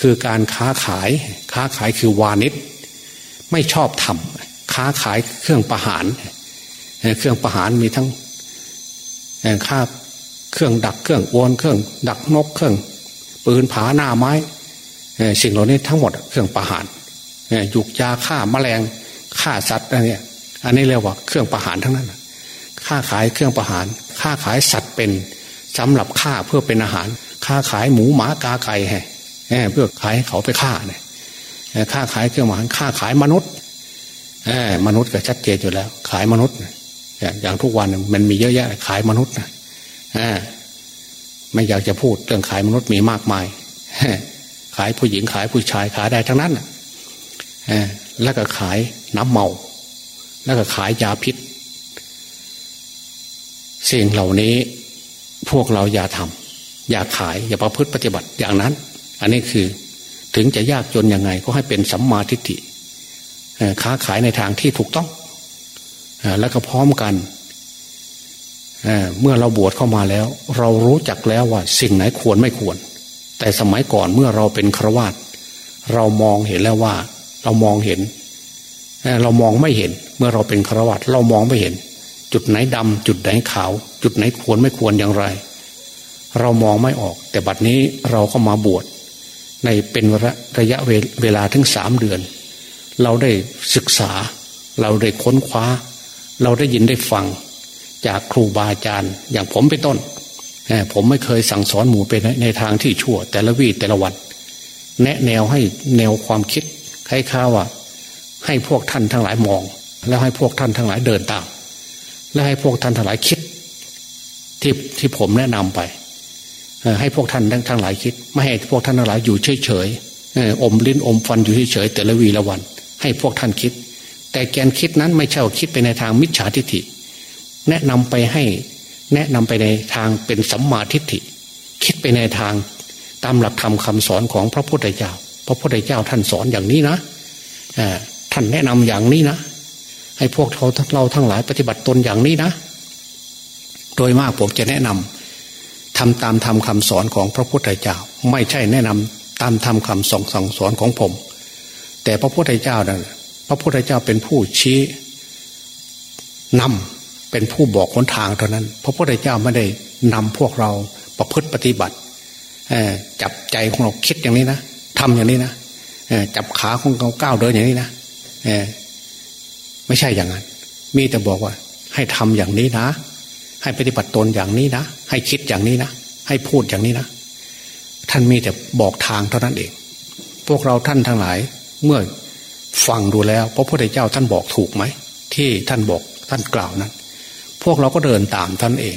คือการค้าขาย ค้าขายคือวานิชไม่ชอบทำค้าขายเครื่องประหาร เครื่องประหารมีทั้งค่าเครื่องดักเครื่องโอนเครื่อง ดักนกเครื่อง ปืนผาหน้าไม้สิ่งเหล่านี้ทั้งหมดเครื่องประหารยุกยาฆ่าแมลง ฆ่าสัตว์อะไรเนี่ยอันนี้เรียกว่าเครื่องประหารทั้งนั้นค่าขายเครื่องประหารค่าขายสัตว์เป็นสำหรับฆ่าเพื่อเป็นอาหาร ค่าขายหมูหมากาไก่เพื่อขายเขาไปฆ่าเนี่ยค่าขายเครื่องประหารค่าขายมนุษย์มนุษย์ก็ชัดเจนอยู่แล้ว ขายมนุษย์อย่างทุกวันมันมีเยอะแยะขายมนุษย์นะไม่อยากจะพูดเรื่องขายมนุษย์มีมากมายขายผู้หญิงขายผู้ชายขายได้ทั้งนั้น แล้วก็ขายน้ำเมา แล้วก็ขายยาพิษสิ่งเหล่านี้พวกเราอย่าทำอย่าขายอย่าประพฤติปฏิบัติอย่างนั้น อันนี้คือถึงจะยากจนยังไงก็ให้เป็นสัมมาทิฏฐิค้าขายในทางที่ถูกต้องแล้วก็พร้อมกันเมื่อเราบวชเข้ามาแล้ว เรารู้จักแล้วว่า สิ่งไหนควรไม่ควร แต่สมัยก่อนเมื่อเราเป็นครวาตเรามองเห็นแล้วว่า เรามองเห็น เรามองไม่เห็น เมื่อเราเป็นครวาตเรามองไม่เห็น จุดไหนดำจุดไหนขาว จุดไหนควรไม่ควรอย่างไร เรามองไม่ออก แต่บัดนี้เราก็มาบวชในเป็นระยะเวลาถึงสามเดือน เราได้ศึกษา เราได้ค้นคว้า เราได้ยินได้ฟัง จากครูบาอาจารย์ อย่างผมเป็นต้นผมไม่เคยสั่งสอนหมู่ไปในทางที่ชั่ว แต่ละวีแต่ละวัน แนะแนวให้แนวความคิด คล้ายๆว่า ให้พวกท่านทั้งหลายมอง แล้วให้พวกท่านทั้งหลายเดินตาม และให้พวกท่านทั้งหลายคิด ที่ที่ผมแนะนำไปให้พวกท่านทั้งหลายคิด ไม่ให้พวกท่านทั้งหลายอยู่เฉยๆอมลิ้นอมฟันอยู่เฉยๆแต่ละวีละวัน ให้พวกท่านคิด แต่แกนคิดนั้นไม่ใช่คิดไปในทางมิจฉาทิฏฐิ แนะนำไปให้แนะนำไปในทางเป็นสัมมาทิฏฐิ คิดไปในทางตามหลักธรรมคาสอนของพระพุทธเจ้า พระพุทธเจ้าท่านสอนอย่างนี้นะท่านแนะนำอย่างนี้นะให้พวกเราเราทั้งหลายปฏิบัติตนอย่างนี้นะ โดยมากผมจะแนะนำทำตามธรรมคาสอนของพระพุทธเจ้า ไม่ใช่แนะนำตามธรรมคำสองสั่งสอนของผม แต่พระพุทธเจ้านั้นพระพุทธเจ้าเป็นผู้ชี้นำเป็นผู้บอกหนทางเท่านั้น พระพุทธเจ้าไม่ได้นำพวกเราประพฤติปฏิบัติจับใจของเราคิดอย่างนี้นะ ทำอย่างนี้นะจับขาของเราก้าวเดินอย่างนี้นะไม่ใช่อย่างนั้น มีแต่บอกว่า ให้ทำอย่างนี้นะ ให้ปฏิบัติตนอย่างนี้นะ ให้คิดอย่างนี้นะ ให้พูดอย่างนี้นะ ท่านมีแต่บอกทางเท่านั้นเอง พวกเราท่านทั้งหลาย เมื่อฟังดูแล้วพระพุทธเจ้าท่านบอกถูกไหม ที่ท่านบอกท่านกล่าวนั้น พวกเราก็เดินตามท่านเอง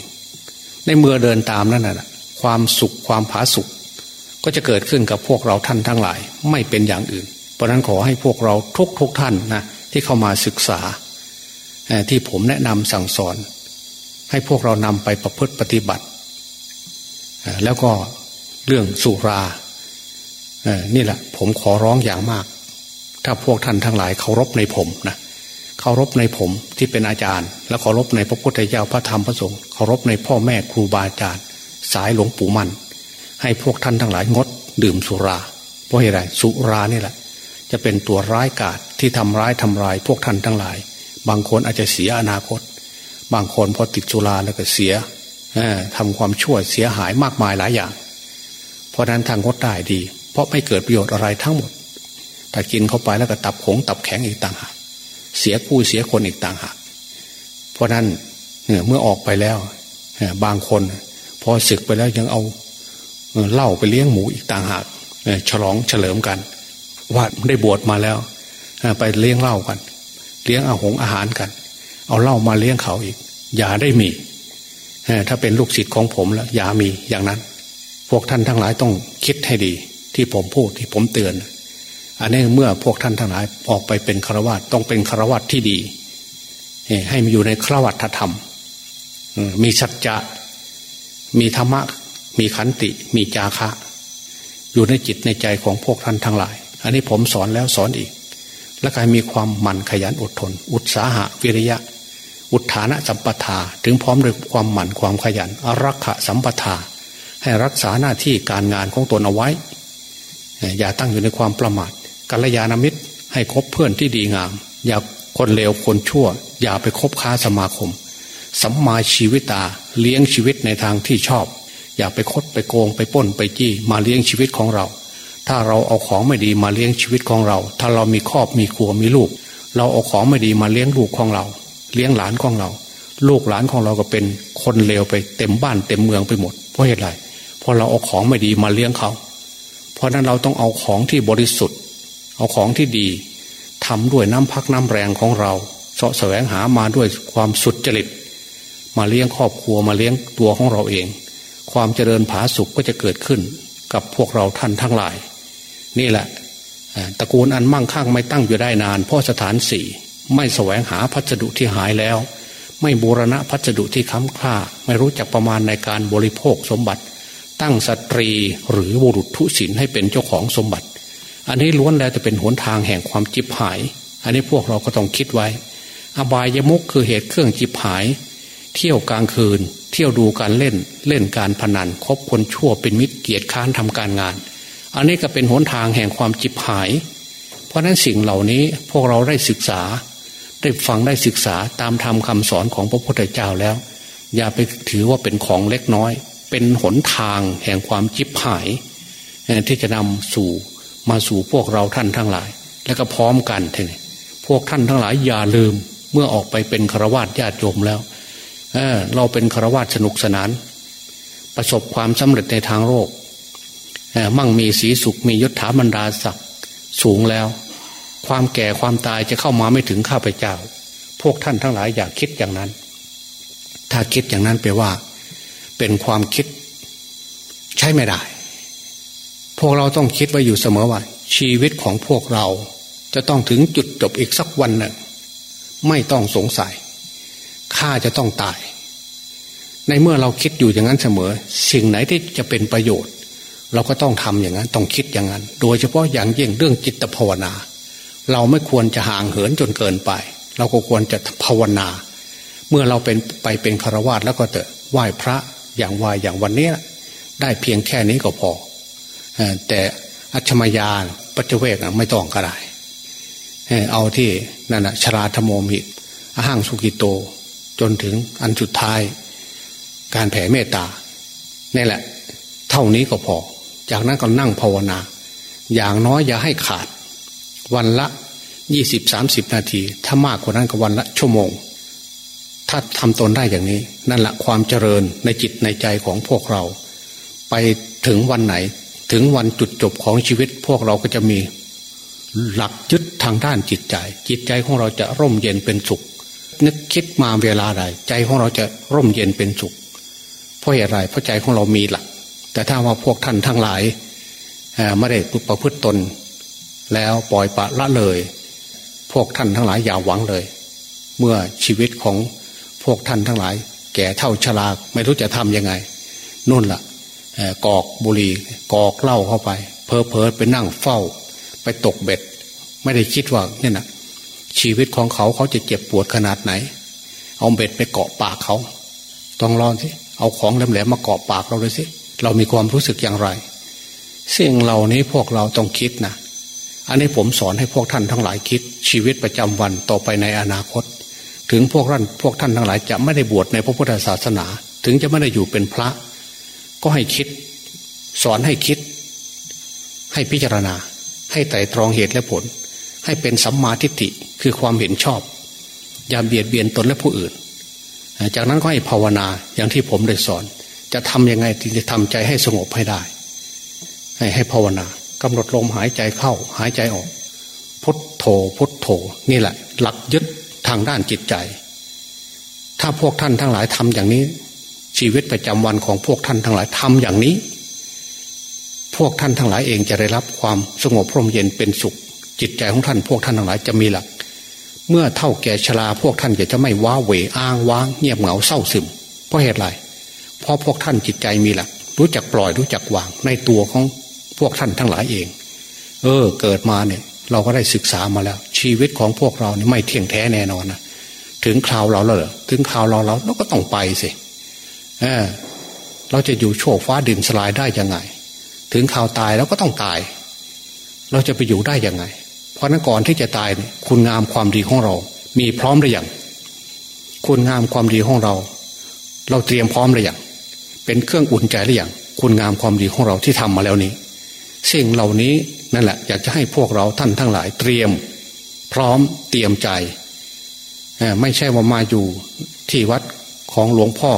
ในเมื่อเดินตามนั่นแหะความสุขความผาสุข ก็จะเกิดขึ้นกับพวกเราท่านทั้งหลาย ไม่เป็นอย่างอื่น เพราะนั้นขอให้พวกเราทุกทุกท่านนะที่เข้ามาศึกษา ที่ผมแนะนำสั่งสอน ให้พวกเรานำไปประพฤติปฏิบัติ แล้วก็เรื่องสุรานี่แหละ ผมขอร้องอย่างมาก ถ้าพวกท่านทั้งหลายเคารพในผมนะเคารพในผมที่เป็นอาจารย์ และเคารพในพระพุทธเจ้าพระธรรมพระสงฆ์เคารพในพ่อแม่ครูบาอาจารย์ สายหลวงปู่มั่น ให้พวกท่านทั้งหลายงด ดื่มสุรา เพราะอะไรสุรานี่แหละ จะเป็นตัวร้ายกาจที่ทำร้ายทำลาย พวกท่านทั้งหลาย บางคนอาจจะเสียอนาคต บางคนพอติดสุราแล้วก็เสียทำความชั่วเสียหายมากมายหลายอย่าง เพราะนั้นทางงดได้ดี เพราะไม่เกิดประโยชน์อะไรทั้งหมดถ้ากินเข้าไปแล้วก็ตับขงตับแข็งอีกต่างหากเสียผู้เสียคนอีกต่างหากเพราะนั้นเมื่อออกไปแล้วบางคน พอศึกไปแล้วยังเอา เล้าไปเลี้ยงหมูอีกต่างหากฉลองเฉลิมกันว่าได้บวชมาแล้วไปเลี้ยงเหล้ากัน เลี้ยงอาหงอาหารกัน เอาเหล้ามาเลี้ยงเขาอีก อย่าได้มีถ้าเป็นลูกศิษย์ของผมแล้วอย่ามีอย่างนั้น พวกท่านทั้งหลายต้องคิดให้ดี ที่ผมพูดที่ผมเตือน อันนี้เมื่อพวกท่านทั้งหลายออกไปเป็นฆราวาสต้องเป็นฆราวาสที่ดีให้มีอยู่ในฆราวาสธรรมมีสัจจะมีธรรมะ มีขันติมีจาคะ อยู่ในจิตในใจของพวกท่านทั้งหลาย อันนี้ผมสอนแล้วสอนอีก และการมีความหมั่นขยันอดทน อุตสาหะวิริยะ อุทานะสัมปทา ถึงพร้อมด้วยความหมั่นความขยันอรักขะสัมปทา ให้รักษาหน้าที่การงานของตนเอาไว้ อย่าตั้งอยู่ในความประมาทกัลยาณมิตร ให้คบเพื่อนที่ดีงาม อย่าคนเลวคนชั่ว อย่าไปคบค้าสมาคมสัมมาชีวิตาเลี้ยงชีวิตในทางที่ชอบ อย่าไปคดไปโกงไปป้นไปจี้มาเลี้ยงชีวิตของเรา ถ้าเราเอาของไม่ดีมาเลี้ยงชีวิตของเรา ถ้าเรามีครอบมีครัวมีลูก เราเอาของไม่ดีมาเลี้ยงลูกของเรา เลี้ยงหลานของเรา ลูกหลานของเราก็เป็นคนเลวไปเต็มบ้านเต็มเมืองไปหมด เพราะเหตุไรเพราะเราเอาของไม่ดีมาเลี้ยงเขา เพราะนั้นเราต้องเอาของที่บริสุทธิ์ เอาของที่ดีทำด้วยน้ำพักน้ำแรงของเราเสาะแสวงหามาด้วยความสุดจริต มาเลี้ยงครอบครัวมาเลี้ยงตัวของเราเอง ความเจริญผาสุขก็จะเกิดขึ้น กับพวกเราท่านทั้งหลาย นี่แหละตระกูลอันมั่งคั่งไม่ตั้งอยู่ได้นาน เพราะสถานสี่ไม่แสวงหาพัสดุที่หายแล้ว ไม่บูรณะพัสดุที่ค้ำค่า ไม่รู้จักประมาณในการบริโภคสมบัติ ตั้งสตรีหรือบุรุษทุศินให้เป็นเจ้าของสมบัติ อันนี้ล้วนแล้วจะเป็นหนทางแห่งความจิบหาย อันนี้พวกเราก็ต้องคิดไว้ อบายยมุกคือเหตุเครื่องจิบหาย เที่ยวกลางคืน เที่ยวดูการเล่นเล่นการพนันคบคนชั่วเป็นมิตรเกียรติค้านทำการงาน อันนี้ก็เป็นหนทางแห่งความจิบหาย เพราะนั้นสิ่งเหล่านี้พวกเราได้ศึกษา ได้ฟังได้ศึกษาตามธรรมคาสอนของพระพุทธเจ้าแล้ว อย่าไปถือว่าเป็นของเล็กน้อย เป็นหนทางแห่งความจิบหาย ที่จะนำสู่มาสู่พวกเราท่านทั้งหลาย แล้วก็พร้อมกันทีนี้พวกท่านทั้งหลายอย่าลืมเมื่อออกไปเป็นฆราวาสญาติโยมแล้ว เเราเป็นฆราวาสสนุกสนาน ประสบความสำเร็จในทางโลกมั่งมีสีสุขมียศถาบรรดาศักดิ์สูงแล้ว ความแก่ความตายจะเข้ามาไม่ถึงข้าพเจ้า พวกท่านทั้งหลายอย่าคิดอย่างนั้น ถ้าคิดอย่างนั้นแปลว่า เป็นความคิด ใช้ไม่ได้ พวกเราต้องคิดไว้อยู่เสมอว่า ชีวิตของพวกเราจะต้องถึงจุดจบอีกสักวันหนึ่งไม่ต้องสงสัย ข้าจะต้องตาย ในเมื่อเราคิดอยู่อย่างนั้นเสมอ สิ่งไหนที่จะเป็นประโยชน์ เราก็ต้องทำอย่างนั้น ต้องคิดอย่างนั้น โดยเฉพาะอย่างยิ่งเรื่องจิตภาวนา เราไม่ควรจะห่างเหินจนเกินไป เราก็ควรจะภาวนา เมื่อเราเป็นไปเป็นคารวาสแล้วก็เตะไหว้พระอย่างวายอย่างวันนี้ได้เพียงแค่นี้ก็พอ แต่อัจฉมยานปัจเวกไม่ต้องก็ได้เอาที่นั่นนะชราธโมมิอหังสุกิโต จนถึงอันสุดท้าย การแผ่เมตตานี่แหละ เท่านี้ก็พอ จากนั้นก็นั่งภาวนา อย่างน้อยอย่าให้ขาด วันละยี่สิบสามสิบนาที ถ้ามากกว่านั้นก็วันละชั่วโมง ถ้าทำตนได้อย่างนี้ นั่นแหละความเจริญในจิตในใจของพวกเรา ไปถึงวันไหน ถึงวันจุดจบของชีวิต พวกเราก็จะมีหลักยึดทางด้านจิตใจ จิตใจของเราจะร่มเย็นเป็นสุข นึกคิดมาเวลาใดใจของเราจะร่มเย็นเป็นสุข เพราะอะไรเพราะใจของเรามีหลัก แต่ถ้าว่าพวกท่านทั้งหลายไม่ได้ประพฤติตน แล้วปล่อยปะละเลย พวกท่านทั้งหลายอย่าหวังเลย เมื่อชีวิตของพวกท่านทั้งหลาย แก่เท่าชราไม่รู้จะทำยังไงนู่นละ่ะกอกบุหรี่กอกเหล้าเข้าไป เพอเพอไปนั่งเฝ้า ไปตกเบ็ด ไม่ได้คิดว่าเนี่ยนะ ชีวิตของเขาเขาจะเจ็บปวดขนาดไหน เอาเบ็ดไปเกาะปากเขา ต้องรอนสิเอาของแหลมๆมาเกาะปากเราเลยสิเรามีความรู้สึกอย่างไรสิ่งเหล่านี้พวกเราต้องคิดนะอันนี้ผมสอนให้พวกท่านทั้งหลายคิด ชีวิตประจำวันต่อไปในอนาคต ถึงพวกท่านพวกท่านทั้งหลายจะไม่ได้บวชในพระพุทธศาสนา ถึงจะไม่ได้อยู่เป็นพระ ก็ให้คิด สอนให้คิด ให้พิจารณา ให้ไต่ตรองเหตุและผล ให้เป็นสัมมาทิฏฐิคือความเห็นชอบ อย่าเบียดเบียนตนและผู้อื่น จากนั้นก็ให้ภาวนาอย่างที่ผมได้สอน จะทำยังไงที่จะทำใจให้สงบให้ได้ ให้ให้ภาวนากำหนดลมหายใจเข้าหายใจออกพุทโธพุทโธนี่แหละ หลักยึดทางด้านจิตใจ ถ้าพวกท่านทั้งหลายทำอย่างนี้ ชีวิตประจำวันของพวกท่านทั้งหลายทำอย่างนี้ พวกท่านทั้งหลายเองจะได้รับความสงบพรมเย็นเป็นสุข จิตใจของท่านพวกท่านทั้งหลายจะมีหลัก เมื่อเท่าแก่ชราพวกท่านจะจะไม่ว้าเหวอ้างว้างเงียบเหงาเศร้าซึม เพราะเหตุไรเพราะพวกท่านจิตใจมีหลัก รู้จักปล่อยรู้จักวางในตัวของพวกท่านทั้งหลายเอง เออ เกิดมาเนี่ย เราก็ได้ศึกษามาแล้ว ชีวิตของพวกเรานี่ไม่เที่ยงแท้แน่นอนนะถึงคราวเราแล้วเหรอถึงคราวเราเราเราก็ต้องไปสิเออเราจะอยู่โชคฟ้าดินสลายได้ยังไง ถึงข่าวตายแล้วก็ต้องตาย เราจะไปอยู่ได้ยังไง เพราะนั้นก่อนที่จะตายเนี่ยคุณงามความดีของเรา มีพร้อมหรือยังคุณงามความดีของเรา เราเตรียมพร้อมหรือยังเป็นเครื่องอุ่นใจหรือยังคุณงามความดีของเราที่ทำมาแล้วนี้สิ่งเหล่านี้นั่นแหละ อยากจะให้พวกเราท่านทั้งหลายเตรียม พร้อมเตรียมใจไม่ใช่ว่ามาอยู่ที่วัดของหลวงพ่อ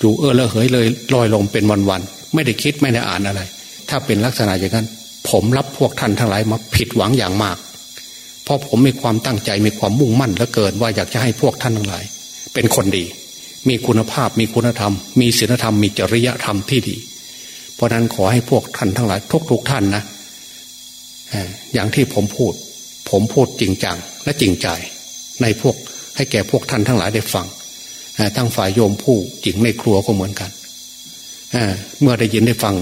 อยู่เออเลอะเหยเลยลอยลงเป็นวันๆไม่ได้คิดไม่ได้อ่านอะไร ถ้าเป็นลักษณะอย่างนั้น ผมรับพวกท่านทั้งหลายมาผิดหวังอย่างมาก เพราะผมมีความตั้งใจมีความมุ่งมั่นและเกินว่าอยากจะให้พวกท่านทั้งหลาย เป็นคนดี มีคุณภาพมีคุณธรรม มีศีลธรรมมีจริยธรรมที่ดี เพราะนั้นขอให้พวกท่านทั้งหลายทุกทุกท่านนะอย่างที่ผมพูด ผมพูดจริงจังและจริงใจ ในพวกให้แก่พวกท่านทั้งหลายได้ฟังทั้งฝ่ายโยมผู้หญิงในครัวก็เหมือนกันเมื่อได้ยินได้ฟัง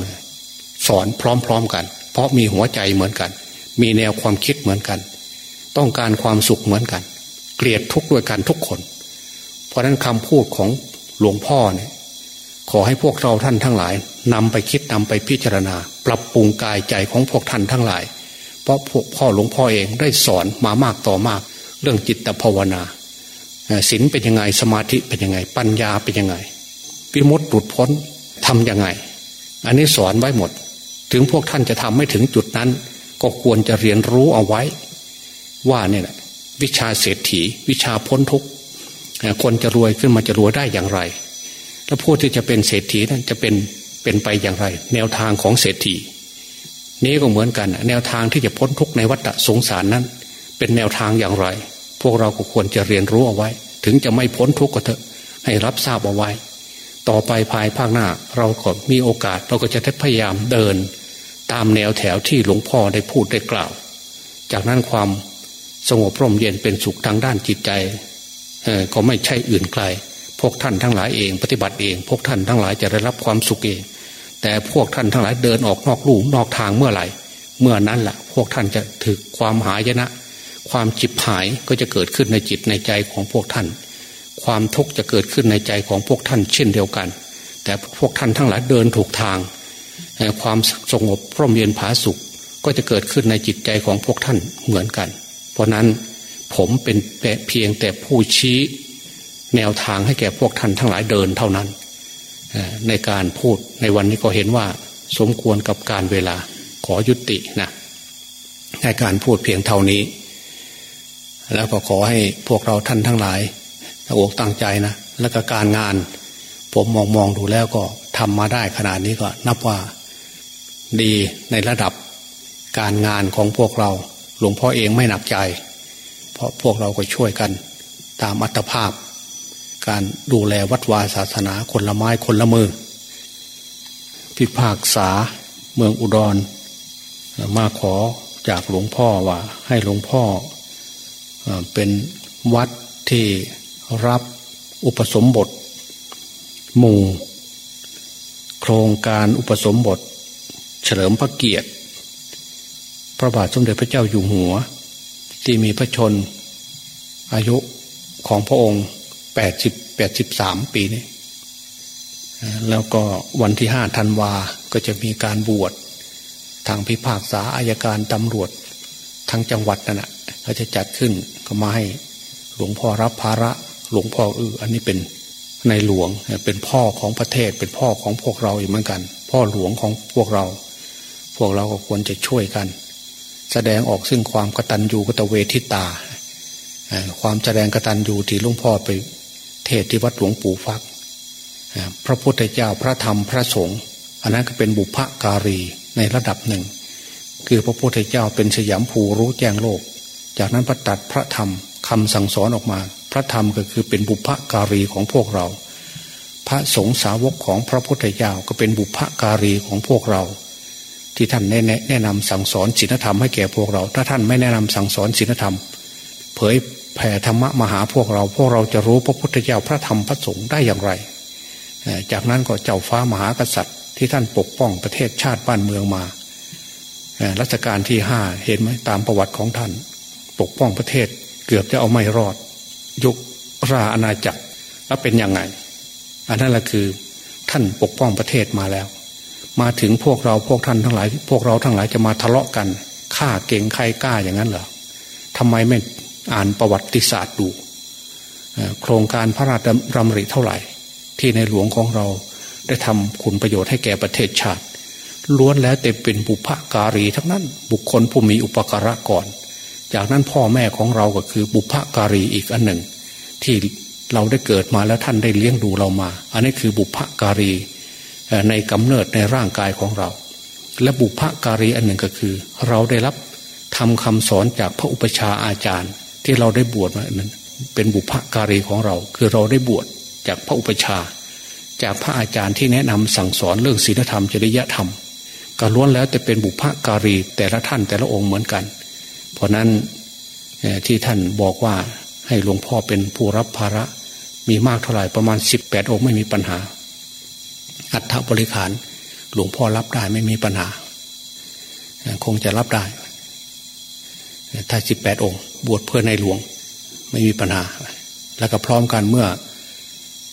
สอนพร้อมๆกัน เพราะมีหัวใจเหมือนกัน มีแนวความคิดเหมือนกัน ต้องการความสุขเหมือนกัน เกลียดทุกข์ด้วยกันทุกคน เพราะนั้นคำพูดของหลวงพ่อเนี่ยขอให้พวกเราท่านทั้งหลายนำไปคิดนำไปพิจารณา ปรับปรุงกายใจของพวกท่านทั้งหลาย เพราะพ,พ่อหลวงพ่อเองได้สอนมามากต่อมาก เรื่องจิตภาวนาศีลเป็นยังไงสมาธิเป็นยังไง ปัญญาเป็นยังไงวิมุตติหลุดพ้นทำยังไง อันนี้สอนไว้หมด ถึงพวกท่านจะทำไม่ถึงจุดนั้น ก็ควรจะเรียนรู้เอาไว้ ว่าเนี่ยวิชาเศรษฐี วิชาพ้นทุกคนจะรวยขึ้นมาจะรวยได้อย่างไร แล้วผู้ที่จะเป็นเศรษฐีนั้นจะเป็นเป็นไปอย่างไร แนวทางของเศรษฐีนี้ก็เหมือนกัน แนวทางที่จะพ้นทุกในวัฏสงสารนั้น เป็นแนวทางอย่างไร พวกเราก็ควรจะเรียนรู้เอาไว้ ถึงจะไม่พ้นทุกข์ก็เถอะให้รับทราบเอาไว้ ต่อไปภายภาคหน้า เราก็มีโอกาสเราก็จะพยายามเดิน ตามแนวแถวที่หลวงพ่อได้พูดได้กล่าว จากนั้นความ สงบร่มเย็นเป็นสุขทางด้านจิตใจก็ไม่ใช่อื่นไกล พวกท่านทั้งหลายเอง ปฏิบัติเอง พวกท่านทั้งหลายจะได้รับความสุขเอง แต่พวกท่านทั้งหลายเดินออกนอกลู่นอกทางเมื่อไหร่ เมื่อนั้นแหละพวกท่านจะถึกความหายนะ ความจิบหายก็จะเกิดขึ้นในจิตในใจของพวกท่าน ความทุกข์จะเกิดขึ้นในใจของพวกท่านเช่นเดียวกัน แต่พวกท่านทั้งหลายเดินถูกทาง ความสงบพร่มเย็นผาสุขก็จะเกิดขึ้นในจิตใจของพวกท่านเหมือนกัน เพราะนั้นผมเป็นเพียงแต่ผู้ชี้แนวทางให้แก่พวกท่านทั้งหลายเดินเท่านั้น ในการพูดในวันนี้ก็เห็นว่าสมควรกับการเวลาขอยุตินะในการพูดเพียงเท่านี้ แล้วก็ขอให้พวกเราท่านทั้งหลายตั้งอกตั้งใจนะ แล้วก็การงาน ผมมองมองดูแล้วก็ทำมาได้ขนาดนี้ก็นับว่าดีในระดับการงานของพวกเรา ลวงพ่อเองไม่หนักใจ เพราะพวกเราก็ช่วยกันตามอัตภาพ การดูแลวัดวาศาสนาคนละไม้คนละมือ พิพากษาเมืองอุดร มาขอจากหลวงพ่อว่า ให้หลวงพ่อเป็นวัดที่รับอุปสมบท หมู่ โครงการอุปสมบท เฉลิมพระเกียรติ ระบาทสมเด็จพระเจ้าอยู่หัว ที่มีพระชน อายุของพระองค์แปดสิบแปดสิบสามปีนี้แล้วก็วันที่ห้าธันวา ก็จะมีการบวชทางพิพากษาอายการตำรวจทั้งจังหวัดนั่นแหะเขาจะจัดขึ้นก็มาให้หลวงพ่อรับภาระหลวงพ่อเอออันนี้เป็นในหลวงเป็นพ่อของประเทศเป็นพ่อของพวกเราอีกเหมือนกัน พ่อหลวงของพวกเรา พวกเราก็ควรจะช่วยกัน แสดงออกซึ่งความกตัญญูกตเวทิตา ความแสดงกตัญญูที่ลวงพ่อไปเทศที่วัดหลวงปู่ฟัก พระพุทธเจ้าพระธรรมพระสงฆ์อันนั้นก็เป็นบุพการีในระดับหนึ่ง คือพระพุทธเจ้าเป็นสยามภูรู้แจ้งโลก จากนั้นพระตัดพระธรรมคำสั่งสอนออกมา พระธรรมก็คือเป็นบุพการีของพวกเรา พระสงฆ์สาวกของพระพุทธเจ้าก็เป็นบุพการีของพวกเรา ที่ท่านแนะแนะนำสั่งสอนศีลธรรมให้แก่พวกเรา ถ้าท่านไม่แนะนำสั่งสอนศีลธรรม เผยแผ่ธรรมะมาหาพวกเรา พวกเราจะรู้พระพุทธเจ้าพระธรรมพระสงฆ์ได้อย่างไร จากนั้นก็เจ้าฟ้ามหากษัตริย์ ที่ท่านปกป้องประเทศชาติบ้านเมืองมารัชกาลที่ห้าเห็นไหมตามประวัติของท่าน ปกป้องประเทศเกือบจะเอาไม่รอด ยุคราอาณาจักรแล้วเป็นยังไง อันนั้นแหละคือท่านปกป้องประเทศมาแล้ว มาถึงพวกเราพวกท่านทั้งหลาย พวกเราทั้งหลายจะมาทะเลาะกันฆ่าเก่งใครกล้าอย่างนั้นเหรอทำไมไม่อ่านประวัติศาสตร์ดูโครงการพระราชดำริเท่าไหร่ ที่ในหลวงของเราได้ทำคุณประโยชน์ให้แก่ประเทศชาติ ล้วนแล้วแต่เป็นบุพการีทั้งนั้น บุคคลผู้มีอุปการะก่อน จากนั้นพ่อแม่ของเราก็คือบุพการีอีกอันหนึ่ง ที่เราได้เกิดมาแล้วท่านได้เลี้ยงดูเรามา อันนี้คือบุพการี ในกำเนิดในร่างกายของเรา และบุพการีอันหนึ่งก็คือ เราได้รับทำคำสอนจากพระอุปชาอาจารย์ ที่เราได้บวชมานั้นเป็นบุพการีของเรา คือเราได้บวชจากพระอุปชา จากพระอาจารย์ที่แนะนำสั่งสอนเรื่องศีลธรรมจริยธรรมก็ล้วนแล้วแต่เป็นบุพการีแต่ละท่านแต่ละองค์เหมือนกัน เพราะนั้นที่ท่านบอกว่าให้หลวงพ่อเป็นผู้รับภาระมีมากเท่าไหร่ประมาณสิบแปดองค์ไม่มีปัญหา อัฐบริขาร หลวงพ่อรับได้ไม่มีปัญหา คงจะรับได้ ถ้าสิบแปดองค์ บวชเพื่อในหลวง ไม่มีปัญหา แล้วก็พร้อมกันเมื่อ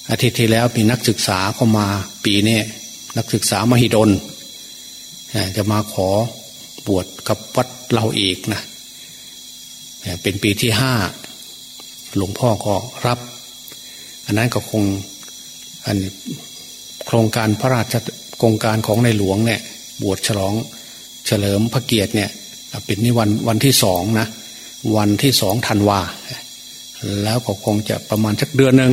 อาทิตย์ที่แล้วมีนักศึกษาเข้ามาปีนี้นักศึกษามหิดลจะมาขอบวชกับวัดเราเอกนะเป็นปีที่ห้าหลวงพ่อก็รับ อันนั้นก็คงอัน โครงการพระราชโครงการของในหลวงเนี่ย บวชฉลองเฉลิมพระเกียรติเนี่ยเป็นนี่วันวันที่สองนะ วันที่สองธันวา แล้วก็คงจะประมาณสักเดือนหนึ่ง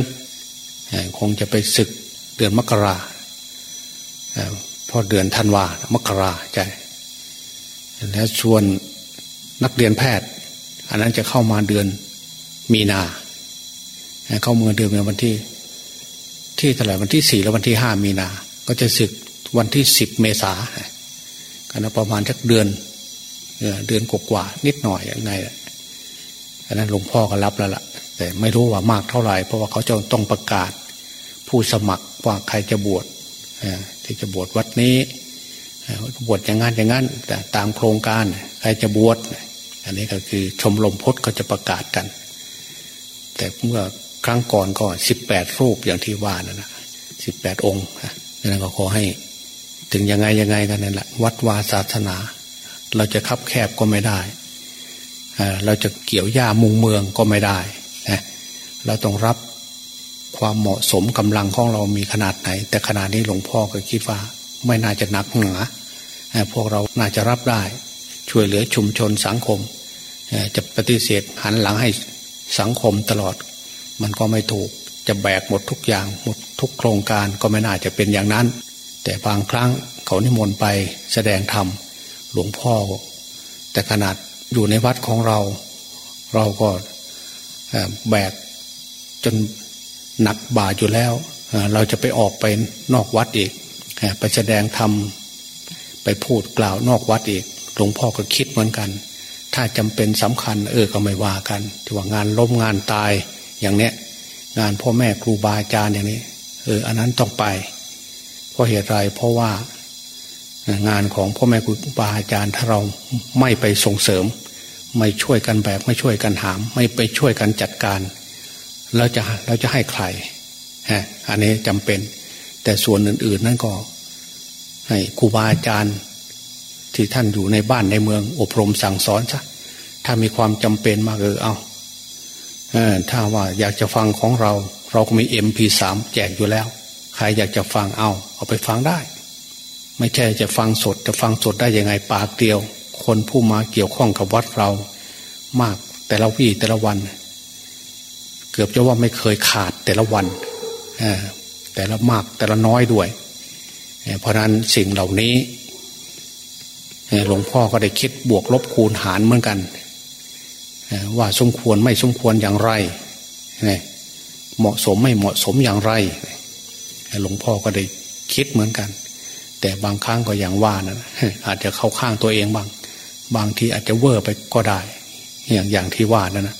คงจะไปศึกเดือนมกราพอเดือนธันวามกราใช่แล้วชวนนักเรียนแพทย์ อันนั้นจะเข้ามาเดือนมีนา เข้าเมืองเดือนเป็นวันที่ ที่เท่าไหร่วันที่สี่แล้ววันที่ห้ามีนา ก็จะศึกวันที่สิบเมษากันประมาณสักเดือนเดือนกว่านิดหน่อยยังไงอันนั้นหลวงพ่อก็รับแล้วล่ะ แต่ไม่รู้ว่ามากเท่าไหร่เพราะว่าเขาจะต้องประกาศ ผู้สมัครว่าใครจะบวชที่จะบวชวัดนี้บวชอย่างนั้นอย่างนั้นแต่ตามโครงการใครจะบวชอันนี้ก็คือชมรมพจน์ก็จะประกาศกัน แต่เมื่อ ครั้งก่อนก็สิบแปดรูปอย่างที่ว่านั่นนะสิบแปดองค์นั่นก็ขอให้ ถึงยังไงยังไงกันนั่นแหละวัดวาศาสนา เราจะคับแคบก็ไม่ได้เราจะเกี่ยวหญ้ามุงเมืองก็ไม่ได้นะเราต้องรับความเหมาะสมกำลังของเรามีขนาดไหน แต่ขนาดนี้หลวงพ่อก็คิดว่า ไม่น่าจะหนักหนาพวกเราน่าจะรับได้ ช่วยเหลือชุมชนสังคม จะปฏิเสธหันหลังให้สังคมตลอด มันก็ไม่ถูกจะแบกหมดทุกอย่างหมดทุกโครงการก็ไม่น่าจะเป็นอย่างนั้น แต่บางครั้งเขานิมนต์ไปแสดงธรรมหลวงพ่อ แต่ขนาดอยู่ในวัดของเรา เราก็แบกจนหนักบ่าอยู่แล้ว เราจะไปออกไปนอกวัดอีก ไปแสดงธรรมไปพูดกล่าวนอกวัดอีก หลวงพ่อก็คิดเหมือนกัน ถ้าจำเป็นสำคัญ เออก็ไม่ว่ากันที่ว่างานล้มงานตาย อย่างเนี้ยงานพ่อแม่ครูบาอาจารย์อย่างนี้ เออ อันนั้นต้องไป เพราะเหตุไรเพราะว่า งานของพ่อแม่ครูบาอาจารย์ถ้าเราไม่ไปส่งเสริม ไม่ช่วยกันแบบไม่ช่วยกันหาม ไม่ไปช่วยกันจัดการเราจะเราจะให้ใครฮะอันนี้จำเป็น แต่ส่วนอื่น ๆ นั่นก็ ให้ครูบาอาจารย์ ที่ท่านอยู่ในบ้านในเมือง อบรมสั่งสอนซะถ้ามีความจำเป็นมากเออเอา ถ้าว่าอยากจะฟังของเรา เราก็มีเอ็มพีสามแจกอยู่แล้ว ใครอยากจะฟังเอา เอาไปฟังได้ ไม่ใช่จะฟังสดจะฟังสดได้ยังไงปากเดียว คนผู้มาเกี่ยวข้องกับวัดเรา มากแต่ละวี่แต่ละวัน เกือบจะว่าไม่เคยขาดแต่ละวันแต่ละมากแต่ละน้อยด้วย เพราะนั้นสิ่งเหล่านี้หลวงพ่อก็ได้คิดบวกลบคูณหารเหมือนกัน ว่าสมควรไม่สมควรอย่างไรเหมาะสมไม่เหมาะสมอย่างไรหลวงพ่อก็ได้คิดเหมือนกัน แต่บางครั้งก็อย่างว่านะอาจจะเข้าข้างตัวเองบาง บางทีอาจจะเวอร์ไปก็ได้ อย่างอย่างที่ว่านะนะ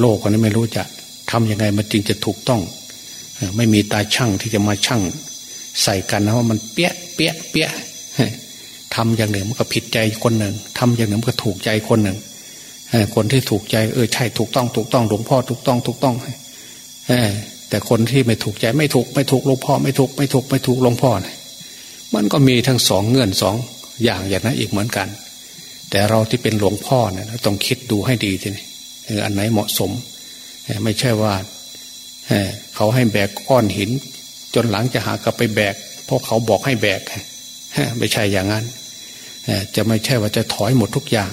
โลกคนนี้ไม่รู้จะทำยังไงมันจึงจะถูกต้อง ไม่มีตาช่างที่จะมาช่างใส่กันนะว่ามันเปี้ยเปี้ยเปี้ยทำอย่างหนึ่งมันก็ผิดใจคนหนึ่งทำอย่างหนึ่งมันก็ถูกใจคนหนึ่ง คนที่ถูกใจเออใช่ถูกต้องถูกต้องหลวงพ่อถูกต้องถูกต้องแต่คนที่ไม่ถูกใจไม่ถูกไม่ถูกหลวงพ่อไม่ถูกไม่ถูกไม่ถูกหลวงพ่อมันก็มีทั้งสองเงื่อนสองอย่างอย่างนั้นอีกเหมือนกัน แต่เราที่เป็นหลวงพ่อเนี่ยต้องคิดดูให้ดีทีนี้อันไหนเหมาะสม ไม่ใช่ว่าเขาให้แบกก้อนหิน จนหลังจะหากลับไปแบกเพราะเขาบอกให้แบกไม่ใช่อย่างนั้นจะไม่ใช่ว่าจะถอยหมดทุกอย่าง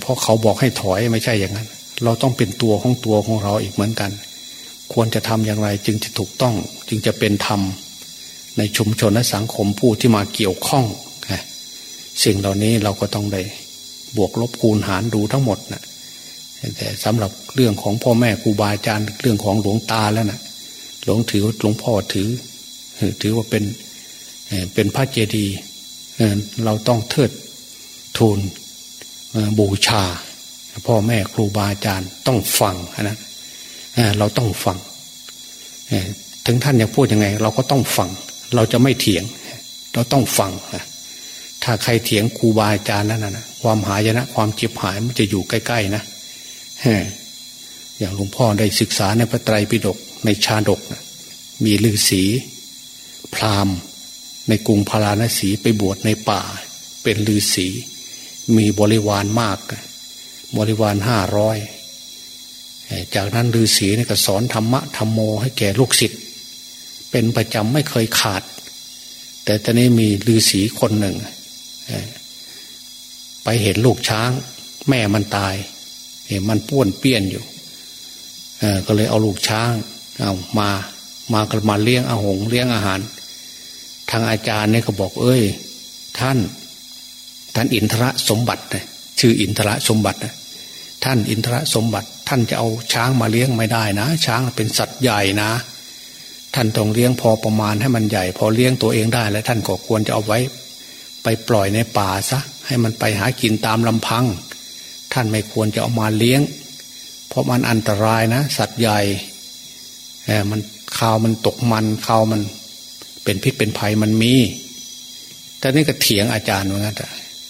เพราะเขาบอกให้ถอยไม่ใช่อย่างนั้น เราต้องเป็นตัวของตัวของเราอีกเหมือนกัน ควรจะทำอย่างไรจึงจะถูกต้อง จึงจะเป็นธรรมในชุมชนและสังคมผู้ที่มาเกี่ยวข้องสิ่งเหล่านี้เราก็ต้องได้บวกลบคูณหารดูทั้งหมดนะแต่สำหรับเรื่องของพ่อแม่ครูบาอาจารย์เรื่องของหลวงตาแล้วนะหลวงถือหลวงพ่อถือ ถือว่าเป็นเป็นพระเจดีย์เราต้องเทิดทูล บูชา พ่อแม่ครูบาอาจารย์ต้องฟังนะเราต้องฟังถึงท่านจะพูดยังไง เราก็ต้องฟัง เราจะไม่เถียง เราต้องฟังถ้าใครเถียงครูบาอาจารย์นั่นนะความหายนะ ความเจ็บหายมันจะอยู่ใกล้ๆนะอย่างหลวงพ่อได้ศึกษาในพระไตรปิฎกในชาดกนะมีฤาษีพราหมณ์ ในกรุงพาราณสีไปบวชในป่า เป็นฤาษี มีบริวารมาก บริวารห้าร้อยจากนั้นฤาษีนี่ก็สอนธรรมะธรรมโมให้แก่ลูกศิษย์เป็นประจำไม่เคยขาด แต่ตอนนี้มีฤาษีคนหนึ่ง ไปเห็นลูกช้าง แม่มันตายเห็นมันป้วนเปี้ยนอยู่ก็เลยเอาลูกช้างเอามามากันมาเลี้ยงอาหงเลี้ยงอาหาร ทางอาจารย์เนี่ยก็บอก เอ้ย ท่าน ท่านอินทรสมบัตินะชื่ออินทรสมบัตินะท่านอินทรสมบัติ ท่านจะเอาช้างมาเลี้ยงไม่ได้นะ ช้างเป็นสัตว์ใหญ่นะ ท่านต้องเลี้ยงพอประมาณให้มันใหญ่ พอเลี้ยงตัวเองได้แล้วท่านก็ควรจะเอาไว้ ไปปล่อยในป่าซะให้มันไปหากินตามลำพัง ท่านไม่ควรจะเอามาเลี้ยง เพราะมันอันตรายนะ สัตว์ใหญ่แอบมันข่าวมันตกมันข่าวมันเป็นพิษเป็นภัยมันมีแต่นี่ก็เถียงอาจารย์เหมือนกัน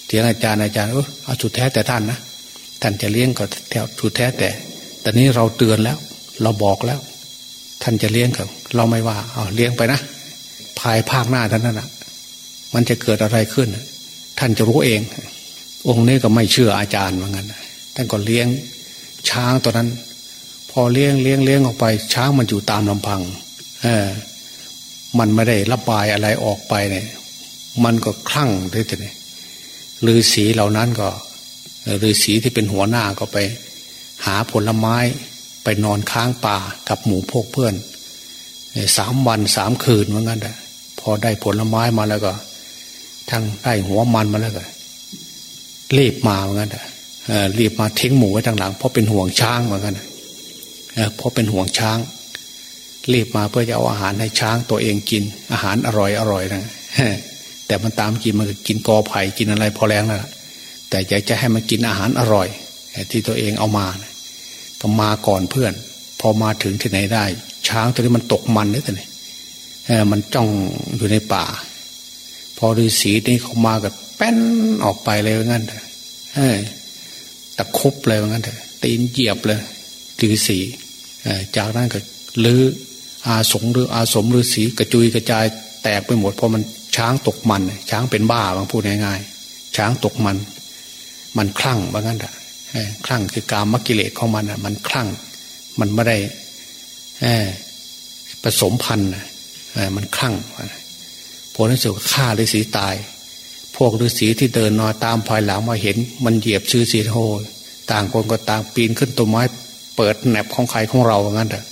เถียงอาจารย์อาจารย์เออเอาสุดแท้แต่ท่านนะท่านจะเลี้ยงก็แถวสุดแท้แต่แต่นี้เราเตือนแล้ว เราบอกแล้ว ท่านจะเลี้ยงกับเราไม่ว่าเอาเลี้ยงไปนะภายภาคหน้าท่านนั่นนะมันจะเกิดอะไรขึ้น ท่านจะรู้เอง องค์นี้ก็ไม่เชื่ออาจารย์เหมือนกันท่านก็เลี้ยงช้างตัวนั้น พอเลี้ยงเลี้ยงเลี้ยงออกไป ช้างมันอยู่ตามลำพัง เออ มันไม่ได้ระบายอะไรออกไปเนี่ย มันก็คลั่งด้วยแต่เนี่ย ฤาษีเหล่านั้นก็ฤาษีที่เป็นหัวหน้าก็ไป หาผลไม้ไปนอนค้างป่ากับหมู่พวกเพื่อนสามวันสามคืนเหมือนกันแต่พอได้ผลไม้มาแล้วก็ทั้งได้หัวมันมาแล้วก็รีบมาเหมือนกันรีบมาทิ้งหมูไว้ทางหลัง เพราะเป็นห่วงช้างเหมือนกันเพราะเป็นห่วงช้าง รีบมาเพื่อจะเอาอาหารให้ช้างตัวเองกิน อาหารอร่อยอร่อยนะ แต่มันตามกินมันก็กินกอไผ่กินอะไรพอแรงแล้วแต่อยากจะให้มันกินอาหารอร่อยที่ตัวเองเอามาก็มาก่อนเพื่อน พอมาถึงที่ไหนได้ ช้างตัวนี้มันตกมันนี่แต่นี่มันจ้องอยู่ในป่า พอฤาษีนี่เขามากับแป้นออกไปเลยว่างั้นเออตะคุบเลยว่างั้นเถอะตีนเหยียบเลยฤาษีจากนั้นก็ลืออาสงหรืออาสมฤาษีกระจุยกระจายแตกไปหมดเพราะมัน ช้างตกมัน ช้างเป็นบ้าบางพูดง่ายๆช้างตกมัน มันคลั่งว่างั้นอะคลั่งคือการมกิเลสของมันอะ มันคลั่ง มันไม่ได้ผสมพันธุ์มันคลั่งผลที่สุดฆ่าฤาษีตาย พวกฤาษีที่เดินนอนตามภายหลังมาเห็น มันเหยียบชื่อสีโหต่างคนก็ต่างปีนขึ้นต้นไม้เปิดแหนบของใครของเราว่างั้นเถอะ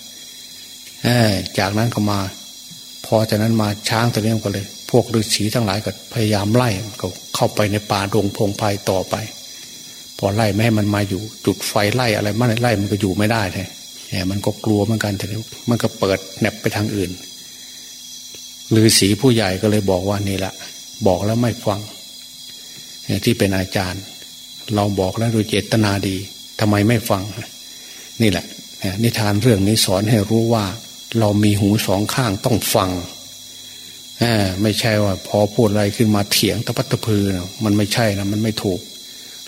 จากนั้นก็มา พอจากนั้นมาช้างตัวนี้ก็เลย พวกฤาษีทั้งหลายก็พยายามไล่ก็เข้าไปในป่าดงพงไพ่ต่อไป พอไล่ไม่ให้มันมาอยู่ จุดไฟไล่อะไรมันไล่มันก็อยู่ไม่ได้แท้มันก็กลัวเหมือนกันแต่มันก็เปิดแหนบไปทางอื่นฤาษีผู้ใหญ่ก็เลยบอกว่านี่แหละบอกแล้วไม่ฟังที่เป็นอาจารย์ เราบอกแล้วโดยเจตนาดีทำไมไม่ฟัง นี่แหละนิทานเรื่องนี้สอนให้รู้ว่า เรามีหูสองข้างต้องฟัง ไม่ใช่ว่า พอพูดอะไรขึ้นมาเถียงตะปัตตะพือนะมันไม่ใช่นะมันไม่ถูก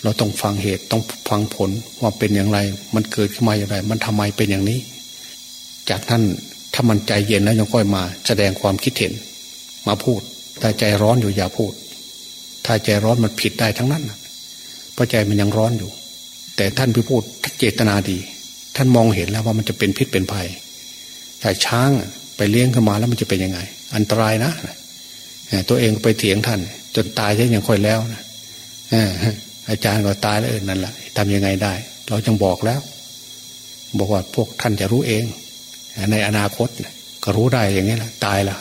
เราต้องฟังเหตุต้องฟังผลว่าเป็นอย่างไร มันเกิดขึ้นมาอย่างไร มันทำไมเป็นอย่างนี้ จากนั้นถ้ามันใจเย็นแล้วยังค่อยมา แสดงความคิดเห็น มาพูด ถ้าใจร้อนอยู่อย่าพูด ถ้าใจร้อนมันผิดได้ทั้งนั้นเพราะใจมันยังร้อนอยู่ แต่ท่านพิพูดเจตนาดี ท่านมองเห็นแล้วว่ามันจะเป็นพิษเป็นภัยแต่ช้าง ไปเลี้ยงขึ้นมาแล้วมันจะเป็นยังไง อันตรายนะตัวเองไปเถียงท่าน จนตายใช่ยังค่อยแล้วนะอาจารย์ก็ตายแล้วเออนั่นแหละทำยังไงได้ เราจังบอกแล้ว บอกว่าพวกท่านจะรู้เอง ในอนาคตก็รู้ได้อย่างนี้แหละตายแล้ว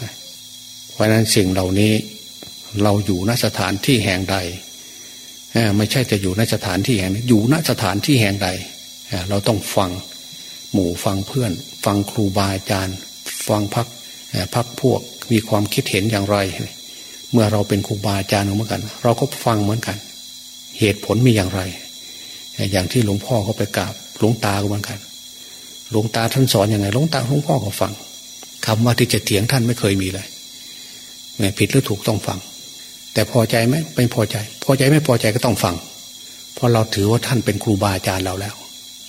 เพราะนั้นสิ่งเหล่านี้ เราอยู่ณสถานที่แห่งใดไม่ใช่จะอยู่ณสถานที่แห่งนี้อยู่ณสถานที่แห่งใดเราต้องฟังหมู่ฟังเพื่อน ฟังครูบาอาจารย์ ฟังพักพักพวกมีความคิดเห็นอย่างไร เมื่อเราเป็นครูบาอาจารย์เหมือนกัน เราก็ฟังเหมือนกัน เหตุผลมีอย่างไร อย่างที่หลวงพ่อเขาไปกราบหลวงตาก็เหมือนกัน หลวงตาท่านสอนอยังไงหลวงตาหลวงพ่อก็ฟังคำว่าที่จะเถียงท่านไม่เคยมีเลยไม่ผิดหรือถูกต้องฟัง แต่พอใจไหมไม่พอใจ พอใจไม่พอใจก็ต้องฟังเพราะเราถือว่าท่านเป็นครูบาอาจารย์เราแล้ว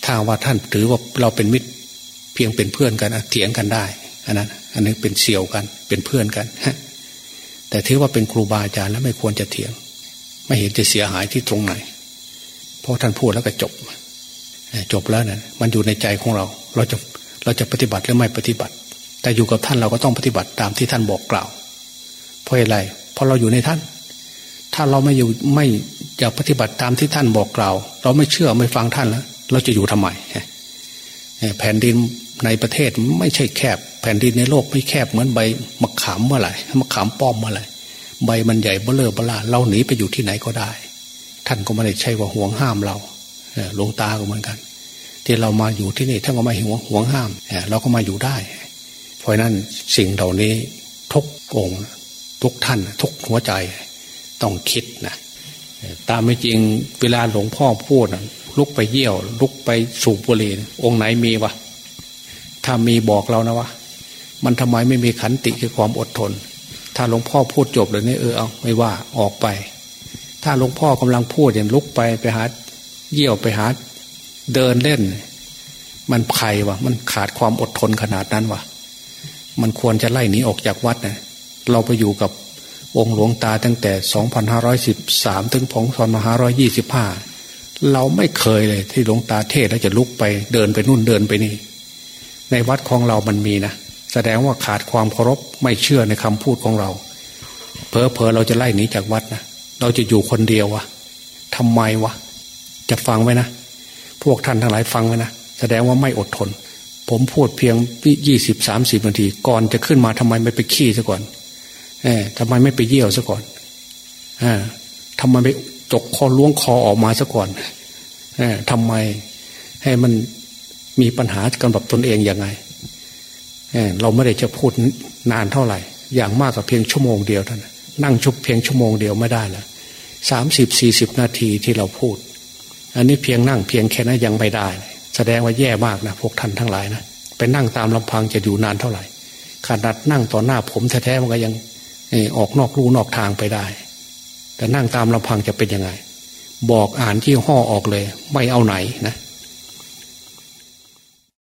ถ้าว่าท่านถือว่าเราเป็นมิตรเพียงเป็นเพื่อนกันเถียงกันได้ อันนั้นอันนี้เป็นเสี่ยวกัน เป็นเพื่อนกันแต่ถือว่าเป็นครูบาอาจารย์แล้วไม่ควรจะเถียง ไม่เห็นจะเสียหายที่ตรงไหน เพราะท่านพูดแล้วก็จบ จบแล้วนะ่ะมันอยู่ในใจของเรา เราจะเราจะปฏิบัติหรือไม่ปฏิบัติ แต่อยู่กับท่านเราก็ต้องปฏิบัติตามที่ท่านบอกกล่าว เพราะอะไรเพราะเราอยู่ในท่าน ถ้าเราไม่อยู่ไม่อยากปฏิบัติตามที่ท่านบอกกล่าว เราไม่เชื่อไม่ฟังท่านแล้วเราจะอยู่ทำไมแผ่นดิน ในประเทศไม่ใช่แคบ แผ่นดินในโลกไม่แคบเหมือนใบมะขามเมื่อไหร่มะขามป้อมเมื่อไหร่ใบมันใหญ่เบ้อเลอเบลาเราหนีไปอยู่ที่ไหนก็ได้ ท่านก็ไม่ได้ใช่ว่าห่วงห้ามเราหลวงตาก็เหมือนกัน ที่เรามาอยู่ที่นี่ท่านก็ไม่ห่วงห่วงห้ามเราก็มาอยู่ได้ เพราะนั้นสิ่งเหล่านี้ทุกองค์ทุกท่านทุกหัวใจต้องคิดนะตามไม่จริงเวลาหลวงพ่อพูดลุกไปเยี่ยว ลุกไปสูบบุหรี่องค์ไหนมีวะ ถ้ามีบอกเรานะวะมันทำไมไม่มีขันติคือความอดทน ถ้าหลวงพ่อพูดจบเลยนี่เออเอาไม่ว่าออกไป ถ้าหลวงพ่อกำลังพูดอย่างลุกไปไปหาเยี่ยวไปหาเดินเล่น มันใครวะมันขาดความอดทนขนาดนั้นวะมันควรจะไล่หนีออกจากวัดนะเราไปอยู่กับองค์หลวงตาตั้งแต่ 2513 ถึง2525 เราไม่เคยเลยที่หลวงตาเทศแล้วจะลุกไปเดินไปนู่นเดินไปนี่ ในวัดของเรามันมีนะแสดงว่าขาดความเคารพไม่เชื่อในคำพูดของเรา เพอเพอเราจะไล่หนีจากวัดนะเราจะอยู่คนเดียววะทำไมวะจะฟังไว้นะ พวกท่านทั้งหลายฟังไว้นะแสดงว่าไม่อดทน ผมพูดเพียงยี่สิบสามสิบนาที ก่อนจะขึ้นมาทำไมไม่ไปขี้ซะก่อนเออทำไมไม่ไปเยี่ยวซะก่อนอทำไมไม่จกคอล้วงคอออกมาซะก่อนเออทำไมให้มัน มีปัญหากันแบบตนเองยังไงเราไม่ได้จะพูดนานเท่าไหร่ อย่างมากกับเพียงชั่วโมงเดียวเท่านั้นนั่งชุบเพียงชั่วโมงเดียวไม่ได้ละสามสิบสี่สิบนาทีที่เราพูด อันนี้เพียงนั่งเพียงแค่นั้นยังไม่ได้ แสดงว่าแย่มากนะพวกท่านทั้งหลายนะไปนั่งตามลำพังจะอยู่นานเท่าไหร่ขนาดนั่งต่อหน้าผมแท้ๆมันก็ยังออกนอกรูนอกทางไปได้ แต่นั่งตามลำพังจะเป็นยังไง บอกอ่านที่ห่อออกเลย ไม่เอาไหนนะ